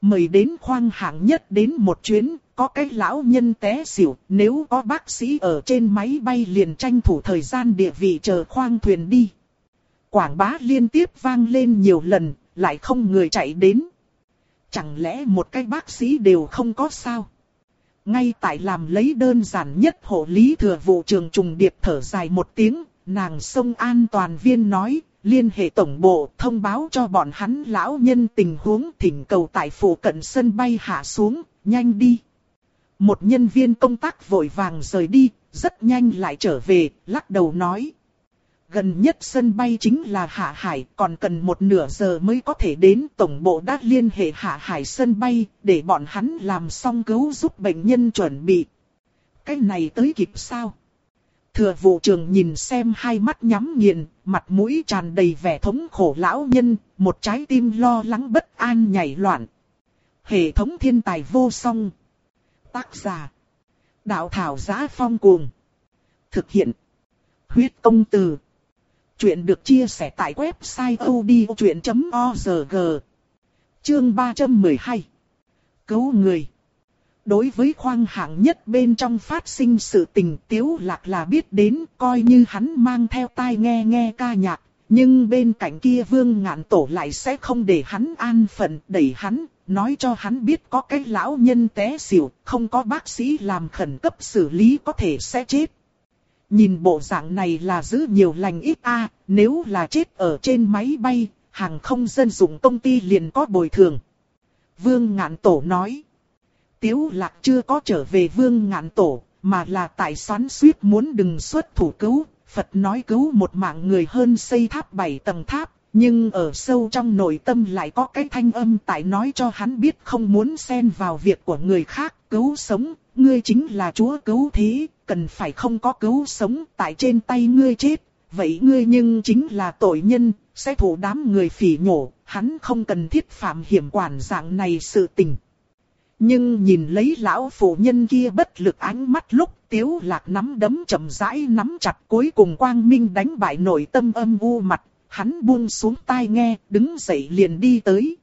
Mời đến khoang hạng nhất đến một chuyến, có cái lão nhân té xỉu, nếu có bác sĩ ở trên máy bay liền tranh thủ thời gian địa vị chờ khoang thuyền đi. Quảng bá liên tiếp vang lên nhiều lần, lại không người chạy đến. Chẳng lẽ một cái bác sĩ đều không có sao? Ngay tại làm lấy đơn giản nhất hộ lý thừa vụ trường trùng điệp thở dài một tiếng, nàng sông an toàn viên nói, liên hệ tổng bộ thông báo cho bọn hắn lão nhân tình huống thỉnh cầu tại phủ cận sân bay hạ xuống, nhanh đi. Một nhân viên công tác vội vàng rời đi, rất nhanh lại trở về, lắc đầu nói. Gần nhất sân bay chính là Hạ Hải, còn cần một nửa giờ mới có thể đến tổng bộ đã liên hệ Hạ Hải sân bay, để bọn hắn làm xong cứu giúp bệnh nhân chuẩn bị. Cái này tới kịp sao? Thừa vụ trường nhìn xem hai mắt nhắm nghiền, mặt mũi tràn đầy vẻ thống khổ lão nhân, một trái tim lo lắng bất an nhảy loạn. Hệ thống thiên tài vô song. Tác giả. Đạo thảo giá phong cuồng. Thực hiện. Huyết công từ. Chuyện được chia sẻ tại website odchuyện.org. Chương 312. Cứu người. Đối với khoang hạng nhất bên trong phát sinh sự tình tiếu lạc là biết đến coi như hắn mang theo tai nghe nghe ca nhạc. Nhưng bên cạnh kia vương ngạn tổ lại sẽ không để hắn an phận đẩy hắn, nói cho hắn biết có cái lão nhân té xỉu, không có bác sĩ làm khẩn cấp xử lý có thể sẽ chết. Nhìn bộ dạng này là giữ nhiều lành ít a nếu là chết ở trên máy bay, hàng không dân dụng công ty liền có bồi thường. Vương Ngạn Tổ nói. Tiếu lạc chưa có trở về vương ngạn tổ, mà là tại xoắn suýt muốn đừng xuất thủ cứu, Phật nói cứu một mạng người hơn xây tháp bảy tầng tháp, nhưng ở sâu trong nội tâm lại có cái thanh âm tại nói cho hắn biết không muốn xen vào việc của người khác, cứu sống, ngươi chính là chúa cứu thế, cần phải không có cứu sống tại trên tay ngươi chết, vậy ngươi nhưng chính là tội nhân, sẽ thủ đám người phỉ nhổ, hắn không cần thiết phạm hiểm quản dạng này sự tình. Nhưng nhìn lấy lão phụ nhân kia bất lực ánh mắt lúc tiếu lạc nắm đấm chậm rãi nắm chặt cuối cùng quang minh đánh bại nội tâm âm u mặt, hắn buông xuống tai nghe, đứng dậy liền đi tới.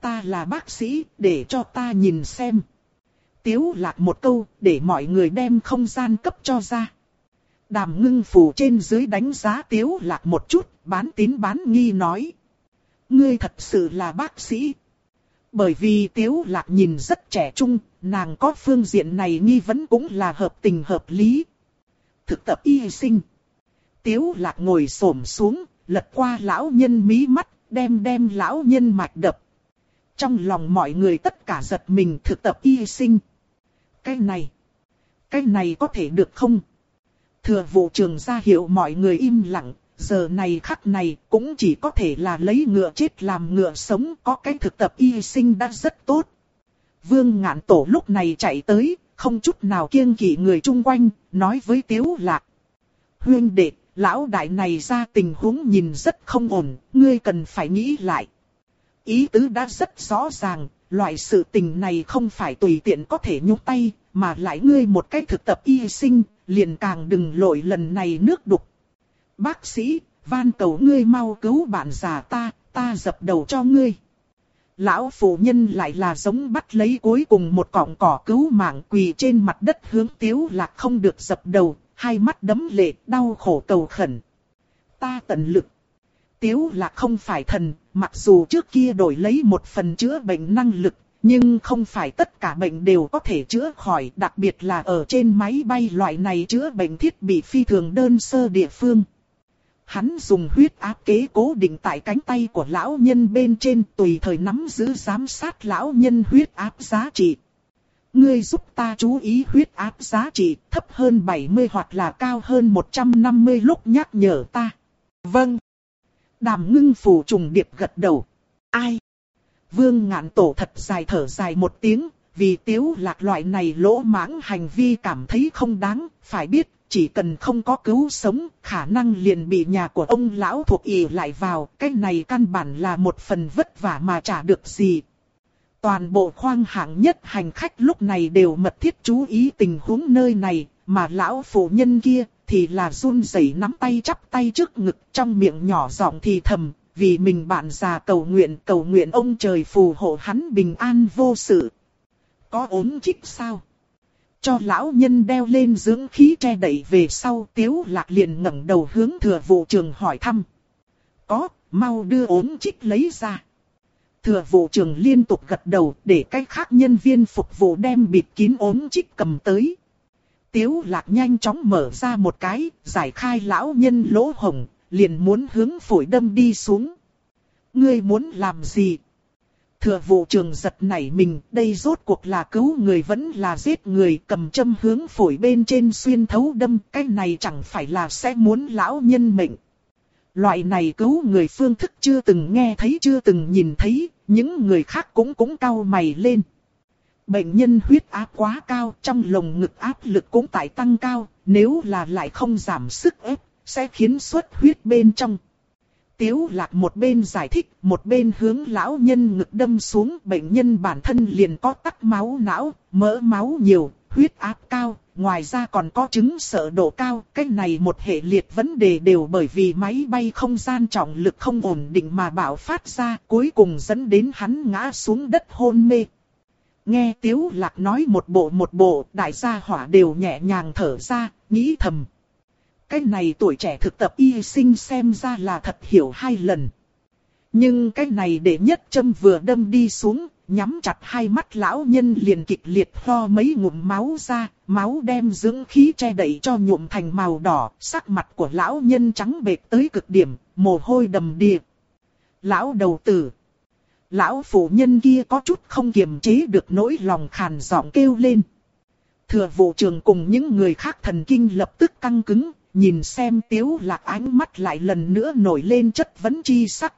Ta là bác sĩ, để cho ta nhìn xem. Tiếu lạc một câu, để mọi người đem không gian cấp cho ra. Đàm ngưng phủ trên dưới đánh giá tiếu lạc một chút, bán tín bán nghi nói. Ngươi thật sự là bác sĩ. Bởi vì Tiếu Lạc nhìn rất trẻ trung, nàng có phương diện này nghi vấn cũng là hợp tình hợp lý. Thực tập y sinh. Tiếu Lạc ngồi xổm xuống, lật qua lão nhân mí mắt, đem đem lão nhân mạch đập. Trong lòng mọi người tất cả giật mình thực tập y sinh. Cái này, cái này có thể được không? Thừa vụ trường ra hiệu mọi người im lặng, giờ này khắc này cũng chỉ có thể là lấy ngựa chết làm ngựa sống có cái thực tập y sinh đã rất tốt. Vương ngạn tổ lúc này chạy tới, không chút nào kiêng kỵ người chung quanh, nói với Tiếu Lạc. Huyên đệ, lão đại này ra tình huống nhìn rất không ổn, ngươi cần phải nghĩ lại. Ý tứ đã rất rõ ràng, loại sự tình này không phải tùy tiện có thể nhúc tay, mà lại ngươi một cách thực tập y sinh, liền càng đừng lội lần này nước đục. Bác sĩ, van cầu ngươi mau cứu bạn già ta, ta dập đầu cho ngươi. Lão phụ nhân lại là giống bắt lấy cuối cùng một cọng cỏ cứu mạng quỳ trên mặt đất hướng tiếu lạc không được dập đầu, hai mắt đấm lệ, đau khổ cầu khẩn. Ta tận lực. Tiếu lạc không phải thần, mặc dù trước kia đổi lấy một phần chữa bệnh năng lực, nhưng không phải tất cả bệnh đều có thể chữa khỏi, đặc biệt là ở trên máy bay loại này chữa bệnh thiết bị phi thường đơn sơ địa phương. Hắn dùng huyết áp kế cố định tại cánh tay của lão nhân bên trên tùy thời nắm giữ giám sát lão nhân huyết áp giá trị. Ngươi giúp ta chú ý huyết áp giá trị thấp hơn 70 hoặc là cao hơn 150 lúc nhắc nhở ta. Vâng. Đàm ngưng phủ trùng điệp gật đầu. Ai? Vương ngạn tổ thật dài thở dài một tiếng, vì tiếu lạc loại này lỗ mãng hành vi cảm thấy không đáng, phải biết chỉ cần không có cứu sống, khả năng liền bị nhà của ông lão thuộc ỉ lại vào, cái này căn bản là một phần vất vả mà trả được gì. Toàn bộ khoang hạng nhất hành khách lúc này đều mật thiết chú ý tình huống nơi này, mà lão phụ nhân kia thì là run rẩy nắm tay chắp tay trước ngực trong miệng nhỏ giọng thì thầm, vì mình bạn già cầu nguyện cầu nguyện ông trời phù hộ hắn bình an vô sự. Có ốm chích sao? Cho lão nhân đeo lên dưỡng khí che đẩy về sau tiếu lạc liền ngẩng đầu hướng thừa vụ trường hỏi thăm. Có, mau đưa ốm chích lấy ra. Thừa vụ trường liên tục gật đầu để cách khác nhân viên phục vụ đem bịt kín ốm chích cầm tới. Tiếu lạc nhanh chóng mở ra một cái, giải khai lão nhân lỗ hồng, liền muốn hướng phổi đâm đi xuống. Ngươi muốn làm gì? Thừa vụ trường giật nảy mình, đây rốt cuộc là cứu người vẫn là giết người cầm châm hướng phổi bên trên xuyên thấu đâm, cái này chẳng phải là sẽ muốn lão nhân mệnh. Loại này cứu người phương thức chưa từng nghe thấy chưa từng nhìn thấy, những người khác cũng cũng cau mày lên. Bệnh nhân huyết áp quá cao, trong lồng ngực áp lực cũng tại tăng cao, nếu là lại không giảm sức ép, sẽ khiến xuất huyết bên trong. Tiếu lạc một bên giải thích, một bên hướng lão nhân ngực đâm xuống, bệnh nhân bản thân liền có tắc máu não, mỡ máu nhiều, huyết áp cao, ngoài ra còn có chứng sợ độ cao, cái này một hệ liệt vấn đề đều bởi vì máy bay không gian trọng lực không ổn định mà bạo phát ra, cuối cùng dẫn đến hắn ngã xuống đất hôn mê. Nghe Tiếu Lạc nói một bộ một bộ, đại gia hỏa đều nhẹ nhàng thở ra, nghĩ thầm. Cái này tuổi trẻ thực tập y sinh xem ra là thật hiểu hai lần. Nhưng cái này để nhất châm vừa đâm đi xuống, nhắm chặt hai mắt lão nhân liền kịch liệt ho mấy ngụm máu ra, máu đem dưỡng khí che đậy cho nhuộm thành màu đỏ, sắc mặt của lão nhân trắng bệch tới cực điểm, mồ hôi đầm đìa. Lão đầu tử. Lão phụ nhân kia có chút không kiềm chế được nỗi lòng khàn giọng kêu lên. Thừa vụ trường cùng những người khác thần kinh lập tức căng cứng, nhìn xem tiếu lạc ánh mắt lại lần nữa nổi lên chất vấn chi sắc.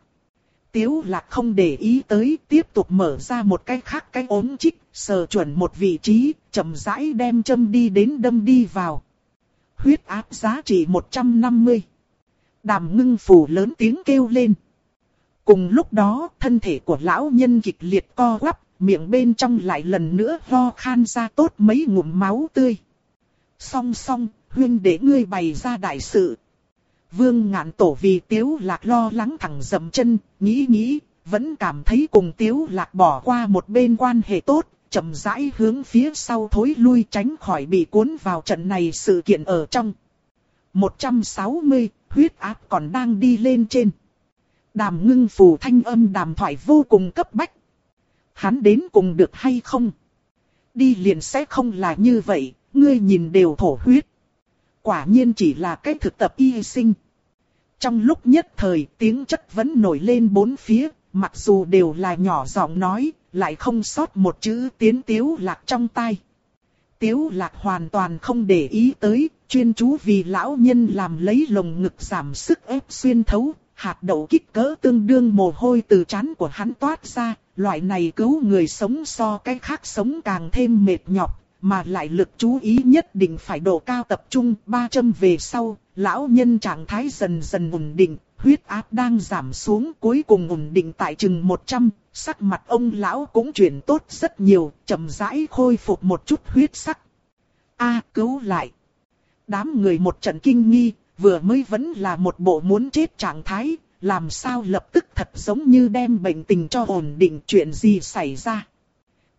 Tiếu lạc không để ý tới, tiếp tục mở ra một cái khác cái ốm chích, sờ chuẩn một vị trí, chậm rãi đem châm đi đến đâm đi vào. Huyết áp giá trị 150. Đàm ngưng phủ lớn tiếng kêu lên. Cùng lúc đó, thân thể của lão nhân kịch liệt co quắp, miệng bên trong lại lần nữa ho khan ra tốt mấy ngụm máu tươi. Song song, huyên để ngươi bày ra đại sự. Vương ngạn tổ vì tiếu lạc lo lắng thẳng dầm chân, nghĩ nghĩ, vẫn cảm thấy cùng tiếu lạc bỏ qua một bên quan hệ tốt, chậm rãi hướng phía sau thối lui tránh khỏi bị cuốn vào trận này sự kiện ở trong. 160, huyết áp còn đang đi lên trên. Đàm ngưng phù thanh âm đàm thoại vô cùng cấp bách. Hắn đến cùng được hay không? Đi liền sẽ không là như vậy, ngươi nhìn đều thổ huyết. Quả nhiên chỉ là cái thực tập y sinh. Trong lúc nhất thời tiếng chất vẫn nổi lên bốn phía, mặc dù đều là nhỏ giọng nói, lại không sót một chữ tiến tiếu lạc trong tai. Tiếu lạc hoàn toàn không để ý tới, chuyên chú vì lão nhân làm lấy lồng ngực giảm sức ép xuyên thấu, hạt đậu kích cỡ tương đương mồ hôi từ trán của hắn toát ra, loại này cứu người sống so cái khác sống càng thêm mệt nhọc, mà lại lực chú ý nhất định phải độ cao tập trung, ba châm về sau, lão nhân trạng thái dần dần ổn định, huyết áp đang giảm xuống cuối cùng ổn định tại chừng 100, sắc mặt ông lão cũng chuyển tốt rất nhiều, chậm rãi khôi phục một chút huyết sắc. A cứu lại. Đám người một trận kinh nghi, vừa mới vẫn là một bộ muốn chết trạng thái, làm sao lập tức thật giống như đem bệnh tình cho ổn định chuyện gì xảy ra.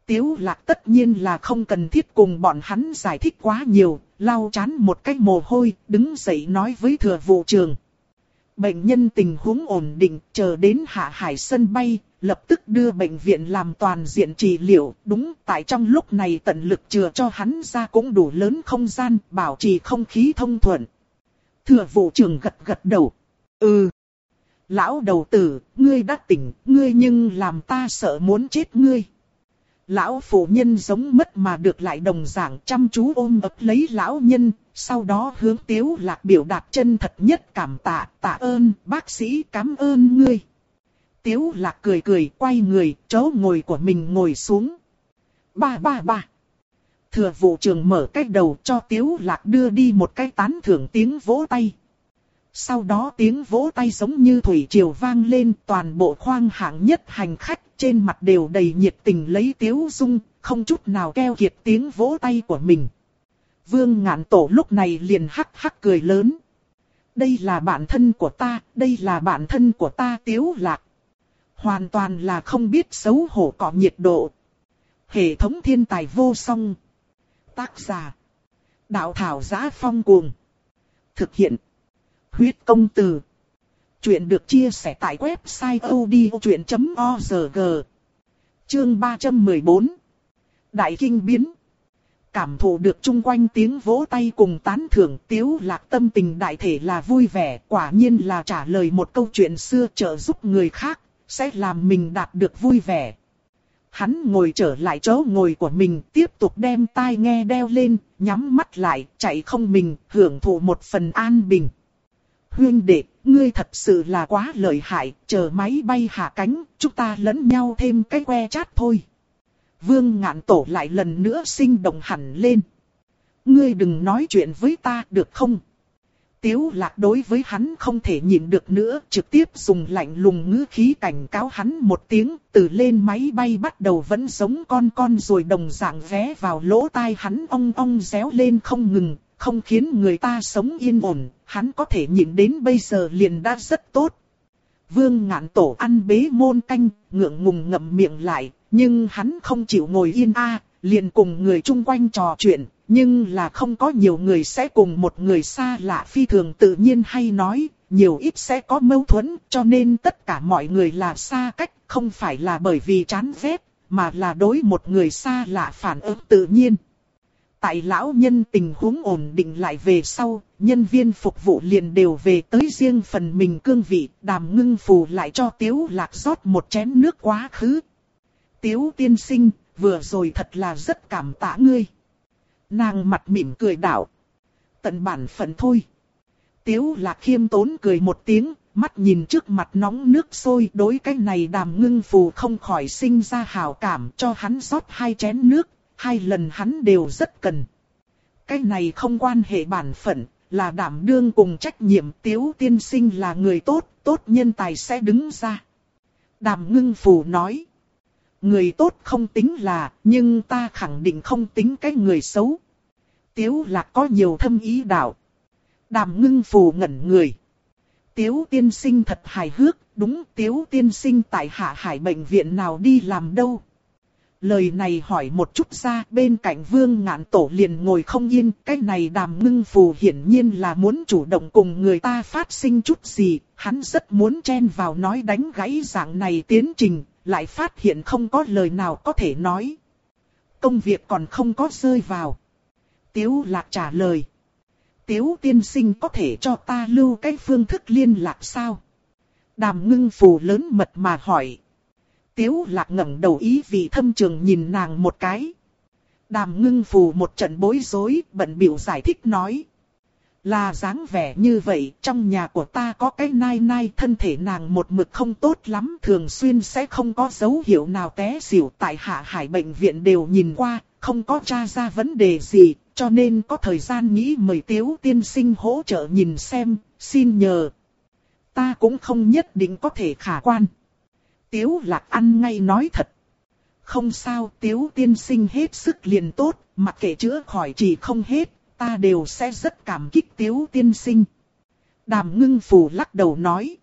Tiếu lạc tất nhiên là không cần thiết cùng bọn hắn giải thích quá nhiều, lau chán một cái mồ hôi, đứng dậy nói với thừa vụ trường. Bệnh nhân tình huống ổn định, chờ đến hạ hải sân bay, lập tức đưa bệnh viện làm toàn diện trị liệu. Đúng, tại trong lúc này tận lực chừa cho hắn ra cũng đủ lớn không gian, bảo trì không khí thông thuận. Thừa vụ trưởng gật gật đầu. Ừ. Lão đầu tử, ngươi đã tỉnh, ngươi nhưng làm ta sợ muốn chết ngươi. Lão phụ nhân giống mất mà được lại đồng dạng chăm chú ôm ấp lấy lão nhân, sau đó hướng tiếu lạc biểu đạt chân thật nhất cảm tạ, tạ ơn, bác sĩ cảm ơn ngươi. Tiếu lạc cười cười quay người, chỗ ngồi của mình ngồi xuống. Ba ba ba. Thừa vụ trưởng mở cái đầu cho tiếu lạc đưa đi một cái tán thưởng tiếng vỗ tay. Sau đó tiếng vỗ tay giống như thủy triều vang lên toàn bộ khoang hạng nhất hành khách trên mặt đều đầy nhiệt tình lấy tiếu dung, không chút nào keo kiệt tiếng vỗ tay của mình. Vương ngạn tổ lúc này liền hắc hắc cười lớn. Đây là bạn thân của ta, đây là bạn thân của ta tiếu lạc. Hoàn toàn là không biết xấu hổ cọ nhiệt độ. Hệ thống thiên tài vô song. Tác giả. Đạo thảo giá phong cuồng. Thực hiện. Huyết công từ. Chuyện được chia sẻ tại website odchuyện.org. Chương 314. Đại kinh biến. Cảm thụ được chung quanh tiếng vỗ tay cùng tán thưởng tiếu lạc tâm tình đại thể là vui vẻ, quả nhiên là trả lời một câu chuyện xưa trợ giúp người khác, sẽ làm mình đạt được vui vẻ. Hắn ngồi trở lại chỗ ngồi của mình, tiếp tục đem tai nghe đeo lên, nhắm mắt lại, chạy không mình, hưởng thụ một phần an bình. Huyên đệ, ngươi thật sự là quá lợi hại, chờ máy bay hạ cánh, chúng ta lẫn nhau thêm cái que chát thôi. Vương ngạn tổ lại lần nữa sinh động hẳn lên. Ngươi đừng nói chuyện với ta được không? Tiếu lạc đối với hắn không thể nhịn được nữa, trực tiếp dùng lạnh lùng ngữ khí cảnh cáo hắn một tiếng, từ lên máy bay bắt đầu vẫn giống con con rồi đồng dạng vé vào lỗ tai hắn ong ong réo lên không ngừng, không khiến người ta sống yên ổn, hắn có thể nhịn đến bây giờ liền đã rất tốt. Vương ngạn tổ ăn bế môn canh, ngượng ngùng ngậm miệng lại, nhưng hắn không chịu ngồi yên a, liền cùng người chung quanh trò chuyện, nhưng là không có nhiều người sẽ cùng một người xa lạ phi thường tự nhiên hay nói, nhiều ít sẽ có mâu thuẫn, cho nên tất cả mọi người là xa cách, không phải là bởi vì chán ghét, mà là đối một người xa lạ phản ứng tự nhiên. Tại lão nhân tình huống ổn định lại về sau, nhân viên phục vụ liền đều về tới riêng phần mình cương vị, đàm ngưng phù lại cho tiếu lạc rót một chén nước quá khứ. Tiếu tiên sinh, vừa rồi thật là rất cảm tạ ngươi. Nàng mặt mỉm cười đảo. Tận bản phận thôi. Tiếu lạc khiêm tốn cười một tiếng, mắt nhìn trước mặt nóng nước sôi đối cái này đàm ngưng phù không khỏi sinh ra hào cảm cho hắn rót hai chén nước, hai lần hắn đều rất cần. Cái này không quan hệ bản phận, là đảm đương cùng trách nhiệm tiếu tiên sinh là người tốt, tốt nhân tài sẽ đứng ra. Đàm ngưng phù nói. Người tốt không tính là, nhưng ta khẳng định không tính cái người xấu. Tiếu là có nhiều thâm ý đạo. Đàm ngưng phù ngẩn người. Tiếu tiên sinh thật hài hước, đúng tiếu tiên sinh tại hạ hải bệnh viện nào đi làm đâu. Lời này hỏi một chút ra, bên cạnh vương ngạn tổ liền ngồi không yên. Cái này đàm ngưng phù hiển nhiên là muốn chủ động cùng người ta phát sinh chút gì. Hắn rất muốn chen vào nói đánh gãy dạng này tiến trình. Lại phát hiện không có lời nào có thể nói. Công việc còn không có rơi vào. Tiếu lạc trả lời. Tiếu tiên sinh có thể cho ta lưu cái phương thức liên lạc sao? Đàm ngưng phù lớn mật mà hỏi. Tiếu lạc ngẩng đầu ý vị thâm trường nhìn nàng một cái. Đàm ngưng phù một trận bối rối, bận biểu giải thích nói. Là dáng vẻ như vậy, trong nhà của ta có cái nai nai thân thể nàng một mực không tốt lắm, thường xuyên sẽ không có dấu hiệu nào té xỉu tại hạ hải bệnh viện đều nhìn qua, không có tra ra vấn đề gì, cho nên có thời gian nghĩ mời tiếu tiên sinh hỗ trợ nhìn xem, xin nhờ. ta cũng không nhất định có thể khả quan. Tiếu lạc ăn ngay nói thật. Không sao, tiếu tiên sinh hết sức liền tốt, mặc kệ chữa khỏi chỉ không hết, ta đều sẽ rất cảm kích tiếu tiên sinh. Đàm ngưng phù lắc đầu nói.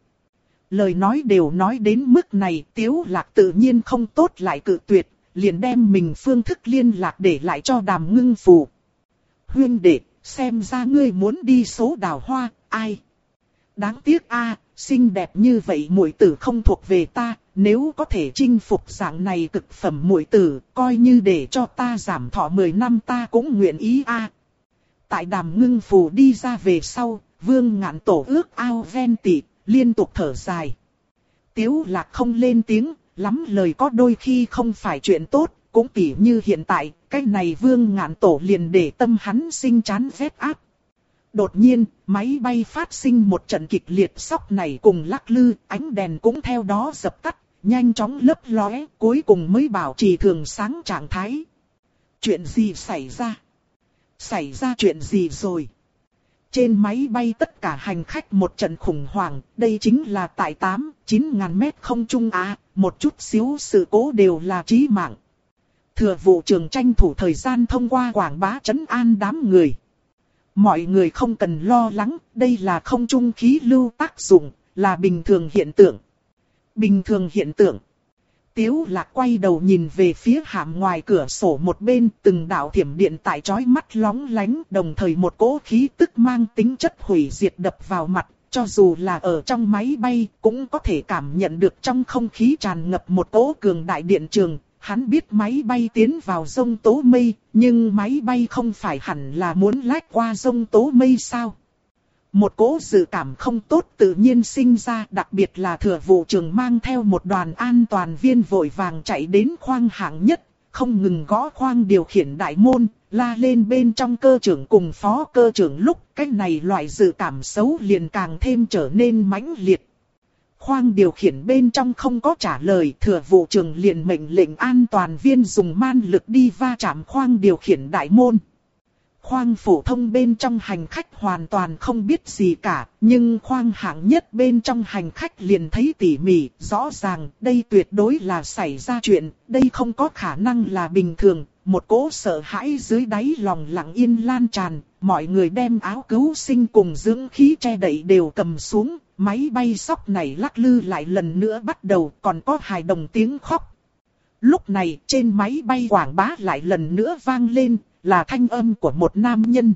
Lời nói đều nói đến mức này, tiếu lạc tự nhiên không tốt lại cự tuyệt, liền đem mình phương thức liên lạc để lại cho đàm ngưng phù. Huyên đệ, xem ra ngươi muốn đi số đào hoa, ai? Đáng tiếc a, xinh đẹp như vậy muội tử không thuộc về ta, nếu có thể chinh phục dạng này cực phẩm muội tử, coi như để cho ta giảm thọ 10 năm ta cũng nguyện ý a. Tại đàm ngưng phù đi ra về sau, vương ngạn tổ ước ao ven tị, liên tục thở dài. Tiếu lạc không lên tiếng, lắm lời có đôi khi không phải chuyện tốt, cũng tỉ như hiện tại, cái này vương ngạn tổ liền để tâm hắn sinh chán vết áp. Đột nhiên, máy bay phát sinh một trận kịch liệt sóc này cùng lắc lư, ánh đèn cũng theo đó dập tắt, nhanh chóng lấp lóe, cuối cùng mới bảo trì thường sáng trạng thái. Chuyện gì xảy ra? Xảy ra chuyện gì rồi? Trên máy bay tất cả hành khách một trận khủng hoảng, đây chính là tại 8, 9 ngàn mét không trung á, một chút xíu sự cố đều là chí mạng. Thừa vụ trường tranh thủ thời gian thông qua quảng bá chấn an đám người. Mọi người không cần lo lắng, đây là không trung khí lưu tác dụng, là bình thường hiện tượng. Bình thường hiện tượng. Tiếu lạc quay đầu nhìn về phía hàm ngoài cửa sổ một bên từng đạo thiểm điện tại chói mắt lóng lánh đồng thời một cỗ khí tức mang tính chất hủy diệt đập vào mặt, cho dù là ở trong máy bay cũng có thể cảm nhận được trong không khí tràn ngập một cỗ cường đại điện trường. Hắn biết máy bay tiến vào rông tố mây, nhưng máy bay không phải hẳn là muốn lách qua rông tố mây sao? Một cỗ dự cảm không tốt tự nhiên sinh ra đặc biệt là thừa vụ trường mang theo một đoàn an toàn viên vội vàng chạy đến khoang hạng nhất, không ngừng gõ khoang điều khiển đại môn, la lên bên trong cơ trưởng cùng phó cơ trưởng lúc cái này loại dự cảm xấu liền càng thêm trở nên mãnh liệt. Khoang điều khiển bên trong không có trả lời thừa vụ trường liền mệnh lệnh an toàn viên dùng man lực đi va chạm khoang điều khiển đại môn. Khoang phổ thông bên trong hành khách hoàn toàn không biết gì cả, nhưng khoang hạng nhất bên trong hành khách liền thấy tỉ mỉ, rõ ràng đây tuyệt đối là xảy ra chuyện, đây không có khả năng là bình thường, một cỗ sợ hãi dưới đáy lòng lặng yên lan tràn, mọi người đem áo cứu sinh cùng dưỡng khí che đậy đều cầm xuống, máy bay sóc này lắc lư lại lần nữa bắt đầu, còn có hài đồng tiếng khóc. Lúc này trên máy bay quảng bá lại lần nữa vang lên, là thanh âm của một nam nhân.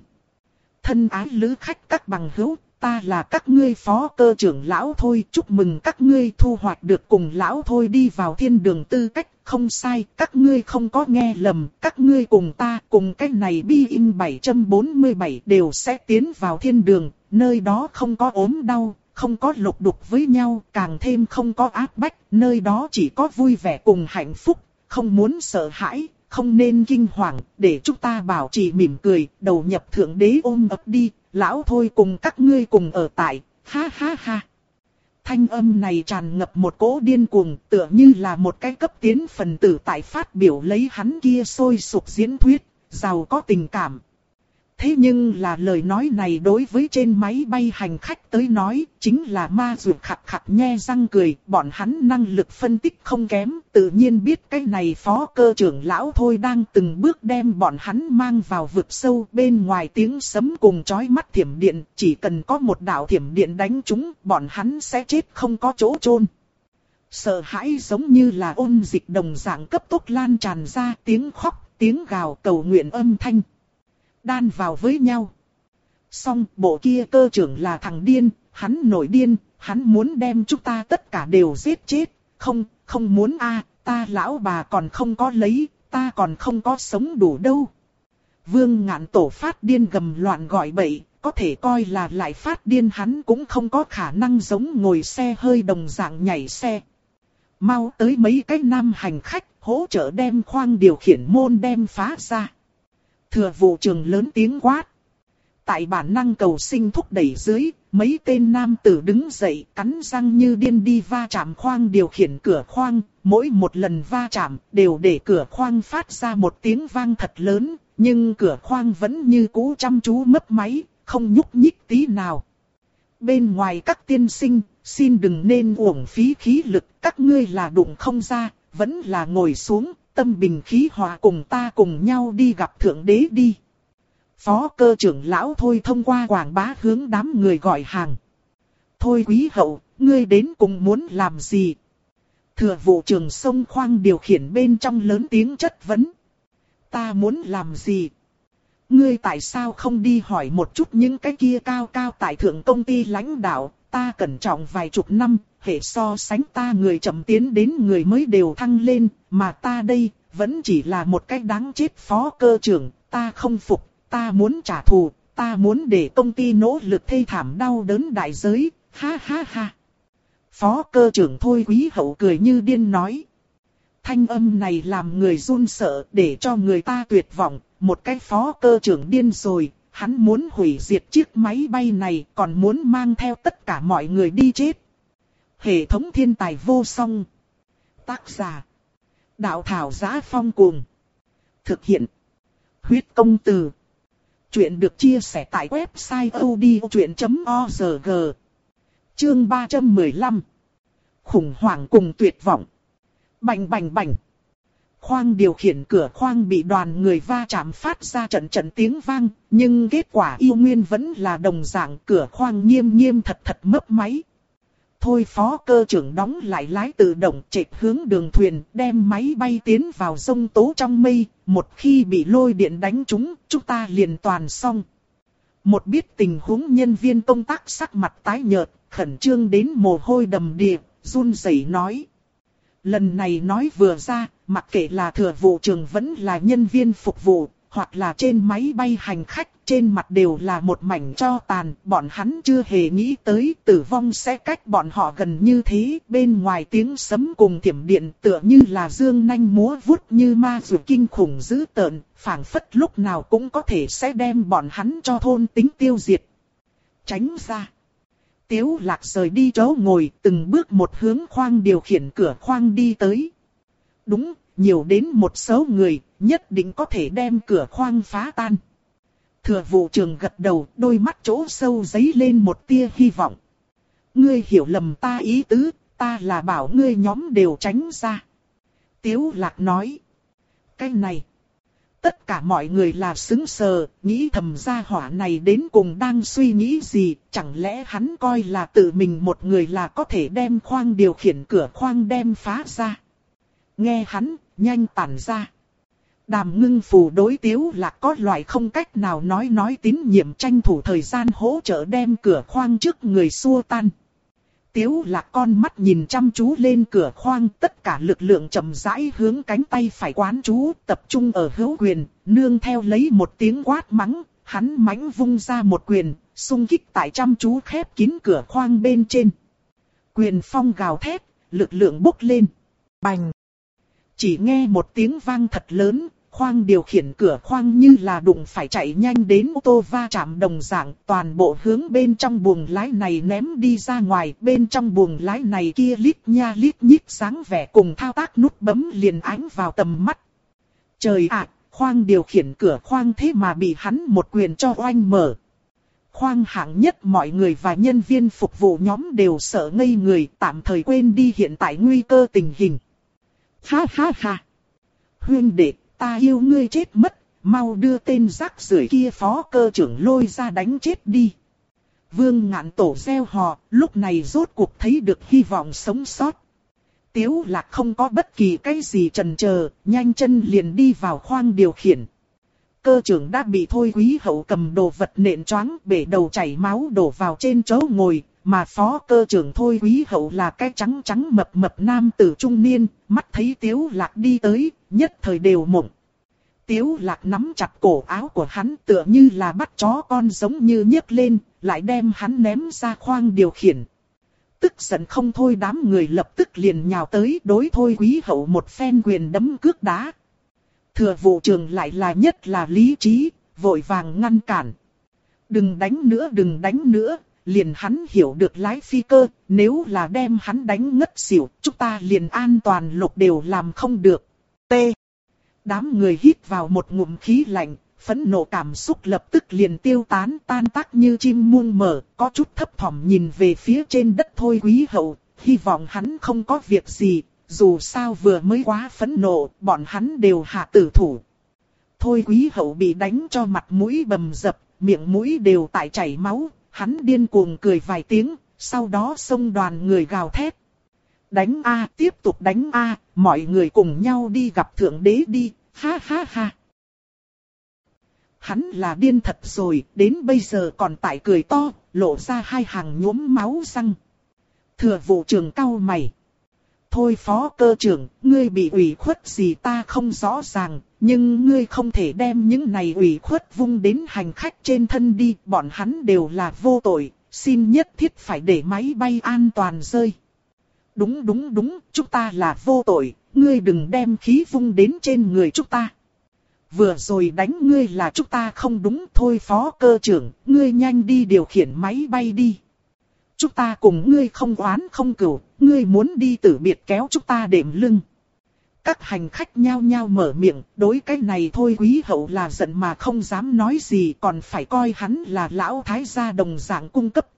Thân ái lữ khách các bằng hữu, ta là các ngươi phó cơ trưởng lão thôi, chúc mừng các ngươi thu hoạch được cùng lão thôi đi vào thiên đường tư cách, không sai, các ngươi không có nghe lầm, các ngươi cùng ta, cùng cách này bi in 747 đều sẽ tiến vào thiên đường, nơi đó không có ốm đau, không có lục đục với nhau, càng thêm không có áp bách, nơi đó chỉ có vui vẻ cùng hạnh phúc, không muốn sợ hãi, không nên kinh hoàng, để chúng ta bảo trì mỉm cười, đầu nhập thượng đế ôm ấp đi, lão thôi cùng các ngươi cùng ở tại, ha ha ha. Thanh âm này tràn ngập một cỗ điên cuồng, tựa như là một cái cấp tiến phần tử tại phát biểu lấy hắn kia sôi sục diễn thuyết, giàu có tình cảm. Thế nhưng là lời nói này đối với trên máy bay hành khách tới nói, chính là ma dược khặt khặt nhe răng cười, bọn hắn năng lực phân tích không kém, tự nhiên biết cái này phó cơ trưởng lão thôi đang từng bước đem bọn hắn mang vào vực sâu bên ngoài tiếng sấm cùng chói mắt thiểm điện, chỉ cần có một đạo thiểm điện đánh chúng, bọn hắn sẽ chết không có chỗ chôn. Sợ hãi giống như là ôn dịch đồng dạng cấp tốc lan tràn ra tiếng khóc, tiếng gào cầu nguyện âm thanh đan vào với nhau. Xong bộ kia cơ trưởng là thằng điên, hắn nổi điên, hắn muốn đem chúng ta tất cả đều giết chết, không, không muốn a, ta lão bà còn không có lấy, ta còn không có sống đủ đâu. Vương ngạn tổ phát điên gầm loạn gọi bậy, có thể coi là lại phát điên hắn cũng không có khả năng giống ngồi xe hơi đồng dạng nhảy xe. Mau tới mấy cái nam hành khách, hỗ trợ đem khoang điều khiển môn đem phá ra. Thừa vụ trường lớn tiếng quát. Tại bản năng cầu sinh thúc đẩy dưới, mấy tên nam tử đứng dậy cắn răng như điên đi va chạm khoang điều khiển cửa khoang, mỗi một lần va chạm đều để cửa khoang phát ra một tiếng vang thật lớn, nhưng cửa khoang vẫn như cũ chăm chú mấp máy, không nhúc nhích tí nào. Bên ngoài các tiên sinh, xin đừng nên uổng phí khí lực, các ngươi là đụng không ra, vẫn là ngồi xuống, tâm bình khí hòa cùng ta cùng nhau đi gặp Thượng Đế đi. Phó cơ trưởng lão thôi thông qua quảng bá hướng đám người gọi hàng. Thôi quý hậu, ngươi đến cùng muốn làm gì? Thừa vụ trưởng sông khoang điều khiển bên trong lớn tiếng chất vấn. Ta muốn làm gì? Ngươi tại sao không đi hỏi một chút những cái kia cao cao tại thượng công ty lãnh đạo, ta cẩn trọng vài chục năm, hệ so sánh ta người chậm tiến đến người mới đều thăng lên, mà ta đây, vẫn chỉ là một cách đáng chết phó cơ trưởng, ta không phục, ta muốn trả thù, ta muốn để công ty nỗ lực thê thảm đau đớn đại giới, ha ha ha. Phó cơ trưởng thôi quý hậu cười như điên nói. Thanh âm này làm người run sợ để cho người ta tuyệt vọng, một cái phó cơ trưởng điên rồi, hắn muốn hủy diệt chiếc máy bay này còn muốn mang theo tất cả mọi người đi chết. Hệ thống thiên tài vô song. Tác giả. Đạo thảo giá phong cuồng. Thực hiện. Huyết công từ. Chuyện được chia sẻ tại website odchuyện.org. Chương 315. Khủng hoảng cùng tuyệt vọng. Bành bành bành. Khoang điều khiển cửa khoang bị đoàn người va chạm phát ra trận trận tiếng vang, nhưng kết quả yêu nguyên vẫn là đồng dạng cửa khoang nghiêm nghiêm thật thật mấp máy. Thôi phó cơ trưởng đóng lại lái tự động chệch hướng đường thuyền, đem máy bay tiến vào sông tố trong mây, một khi bị lôi điện đánh trúng, chúng ta liền toàn xong. Một biết tình huống nhân viên công tác sắc mặt tái nhợt, khẩn trương đến mồ hôi đầm đìa, run rẩy nói. Lần này nói vừa ra, mặc kệ là thừa vụ trường vẫn là nhân viên phục vụ, hoặc là trên máy bay hành khách, trên mặt đều là một mảnh cho tàn, bọn hắn chưa hề nghĩ tới tử vong sẽ cách bọn họ gần như thế, bên ngoài tiếng sấm cùng thiểm điện tựa như là dương nanh múa vút như ma dù kinh khủng dữ tợn, phảng phất lúc nào cũng có thể sẽ đem bọn hắn cho thôn tính tiêu diệt. Tránh ra. Tiếu lạc rời đi chỗ ngồi, từng bước một hướng khoang điều khiển cửa khoang đi tới. Đúng, nhiều đến một số người, nhất định có thể đem cửa khoang phá tan. Thừa vụ trường gật đầu, đôi mắt chỗ sâu giấy lên một tia hy vọng. Ngươi hiểu lầm ta ý tứ, ta là bảo ngươi nhóm đều tránh ra. Tiếu lạc nói. Cái này. Tất cả mọi người là xứng sờ, nghĩ thầm ra hỏa này đến cùng đang suy nghĩ gì, chẳng lẽ hắn coi là tự mình một người là có thể đem khoang điều khiển cửa khoang đem phá ra. Nghe hắn, nhanh tản ra. Đàm ngưng phù đối tiếu là có loại không cách nào nói nói tín nhiệm tranh thủ thời gian hỗ trợ đem cửa khoang trước người xua tan. Tiếu là con mắt nhìn chăm chú lên cửa khoang tất cả lực lượng chậm rãi hướng cánh tay phải quán chú tập trung ở hữu quyền, nương theo lấy một tiếng quát mắng, hắn mãnh vung ra một quyền, xung kích tại chăm chú khép kín cửa khoang bên trên. Quyền phong gào thét, lực lượng bốc lên. Bành! Chỉ nghe một tiếng vang thật lớn, khoang điều khiển cửa khoang như là đụng phải chạy nhanh đến ô tô va chạm đồng dạng, toàn bộ hướng bên trong buồng lái này ném đi ra ngoài, bên trong buồng lái này kia lít nha lít nhít sáng vẻ cùng thao tác nút bấm liền ánh vào tầm mắt. Trời ạ, khoang điều khiển cửa khoang thế mà bị hắn một quyền cho oanh mở. Khoang hạng nhất mọi người và nhân viên phục vụ nhóm đều sợ ngây người tạm thời quên đi hiện tại nguy cơ tình hình. Ha ha ha. Huyên đệ, ta yêu ngươi chết mất, mau đưa tên rác rưởi kia phó cơ trưởng lôi ra đánh chết đi. Vương ngạn tổ gieo họ, lúc này rốt cuộc thấy được hy vọng sống sót. Tiếu lạc không có bất kỳ cái gì trần chờ, nhanh chân liền đi vào khoang điều khiển. Cơ trưởng đã bị thôi quý hậu cầm đồ vật nện choáng bể đầu chảy máu đổ vào trên chỗ ngồi, mà phó cơ trưởng thôi quý hậu là cái trắng trắng mập mập nam tử trung niên, mắt thấy tiếu lạc đi tới, nhất thời đều mộng. Tiếu lạc nắm chặt cổ áo của hắn tựa như là bắt chó con giống như nhấc lên, lại đem hắn ném ra khoang điều khiển. Tức giận không thôi đám người lập tức liền nhào tới đối thôi quý hậu một phen quyền đấm cước đá. Thừa vụ trường lại là nhất là lý trí, vội vàng ngăn cản. Đừng đánh nữa đừng đánh nữa, liền hắn hiểu được lái phi cơ, nếu là đem hắn đánh ngất xỉu, chúng ta liền an toàn lục đều làm không được. T. Đám người hít vào một ngụm khí lạnh, phẫn nộ cảm xúc lập tức liền tiêu tán tan tác như chim muông mở, có chút thấp thỏm nhìn về phía trên đất thôi quý hậu, hy vọng hắn không có việc gì, dù sao vừa mới quá phẫn nộ, bọn hắn đều hạ tử thủ. Thôi quý hậu bị đánh cho mặt mũi bầm dập, miệng mũi đều tại chảy máu, hắn điên cuồng cười vài tiếng, sau đó xông đoàn người gào thét. Đánh A, tiếp tục đánh A, mọi người cùng nhau đi gặp thượng đế đi, ha ha ha. Hắn là điên thật rồi, đến bây giờ còn tại cười to, lộ ra hai hàng nhuốm máu răng. Thừa vụ trưởng cao mày. Thôi phó cơ trưởng, ngươi bị ủy khuất gì ta không rõ ràng, nhưng ngươi không thể đem những này ủy khuất vung đến hành khách trên thân đi, bọn hắn đều là vô tội, xin nhất thiết phải để máy bay an toàn rơi. Đúng đúng đúng, chúng ta là vô tội, ngươi đừng đem khí vung đến trên người chúng ta. Vừa rồi đánh ngươi là chúng ta không đúng thôi phó cơ trưởng, ngươi nhanh đi điều khiển máy bay đi. Chúng ta cùng ngươi không oán không cửu, ngươi muốn đi tử biệt kéo chúng ta đệm lưng. Các hành khách nhao nhao mở miệng, đối cái này thôi quý hậu là giận mà không dám nói gì còn phải coi hắn là lão thái gia đồng dạng cung cấp.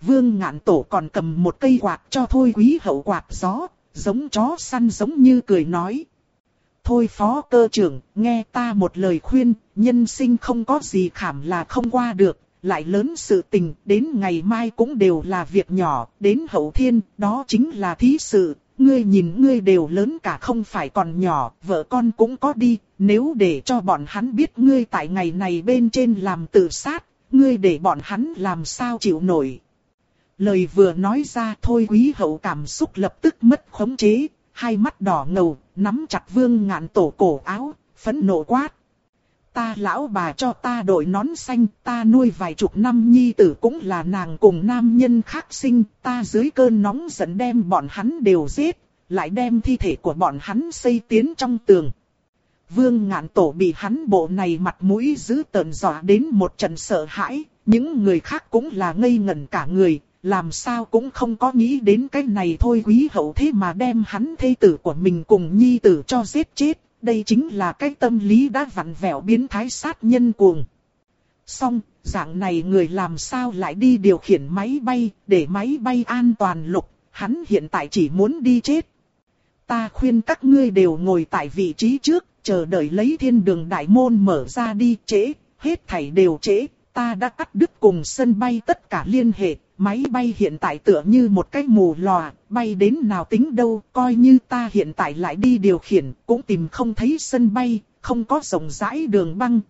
Vương ngạn tổ còn cầm một cây quạt cho thôi quý hậu quạt gió, giống chó săn giống như cười nói. Thôi phó cơ trưởng, nghe ta một lời khuyên, nhân sinh không có gì khảm là không qua được, lại lớn sự tình, đến ngày mai cũng đều là việc nhỏ, đến hậu thiên, đó chính là thí sự, ngươi nhìn ngươi đều lớn cả không phải còn nhỏ, vợ con cũng có đi, nếu để cho bọn hắn biết ngươi tại ngày này bên trên làm tự sát, ngươi để bọn hắn làm sao chịu nổi. Lời vừa nói ra thôi quý hậu cảm xúc lập tức mất khống chế, hai mắt đỏ ngầu, nắm chặt vương ngạn tổ cổ áo, phẫn nộ quát. Ta lão bà cho ta đội nón xanh, ta nuôi vài chục năm nhi tử cũng là nàng cùng nam nhân khác sinh, ta dưới cơn nóng giận đem bọn hắn đều giết, lại đem thi thể của bọn hắn xây tiến trong tường. Vương ngạn tổ bị hắn bộ này mặt mũi giữ tợn dọa đến một trận sợ hãi, những người khác cũng là ngây ngẩn cả người, làm sao cũng không có nghĩ đến cái này thôi quý hậu thế mà đem hắn thê tử của mình cùng nhi tử cho giết chết, đây chính là cái tâm lý đã vặn vẹo biến thái sát nhân cuồng. Xong, dạng này người làm sao lại đi điều khiển máy bay, để máy bay an toàn lục, hắn hiện tại chỉ muốn đi chết. Ta khuyên các ngươi đều ngồi tại vị trí trước, chờ đợi lấy thiên đường đại môn mở ra đi trễ, hết thảy đều trễ, ta đã cắt đứt cùng sân bay tất cả liên hệ, máy bay hiện tại tựa như một cái mù lòa, bay đến nào tính đâu, coi như ta hiện tại lại đi điều khiển, cũng tìm không thấy sân bay, không có rộng rãi đường băng.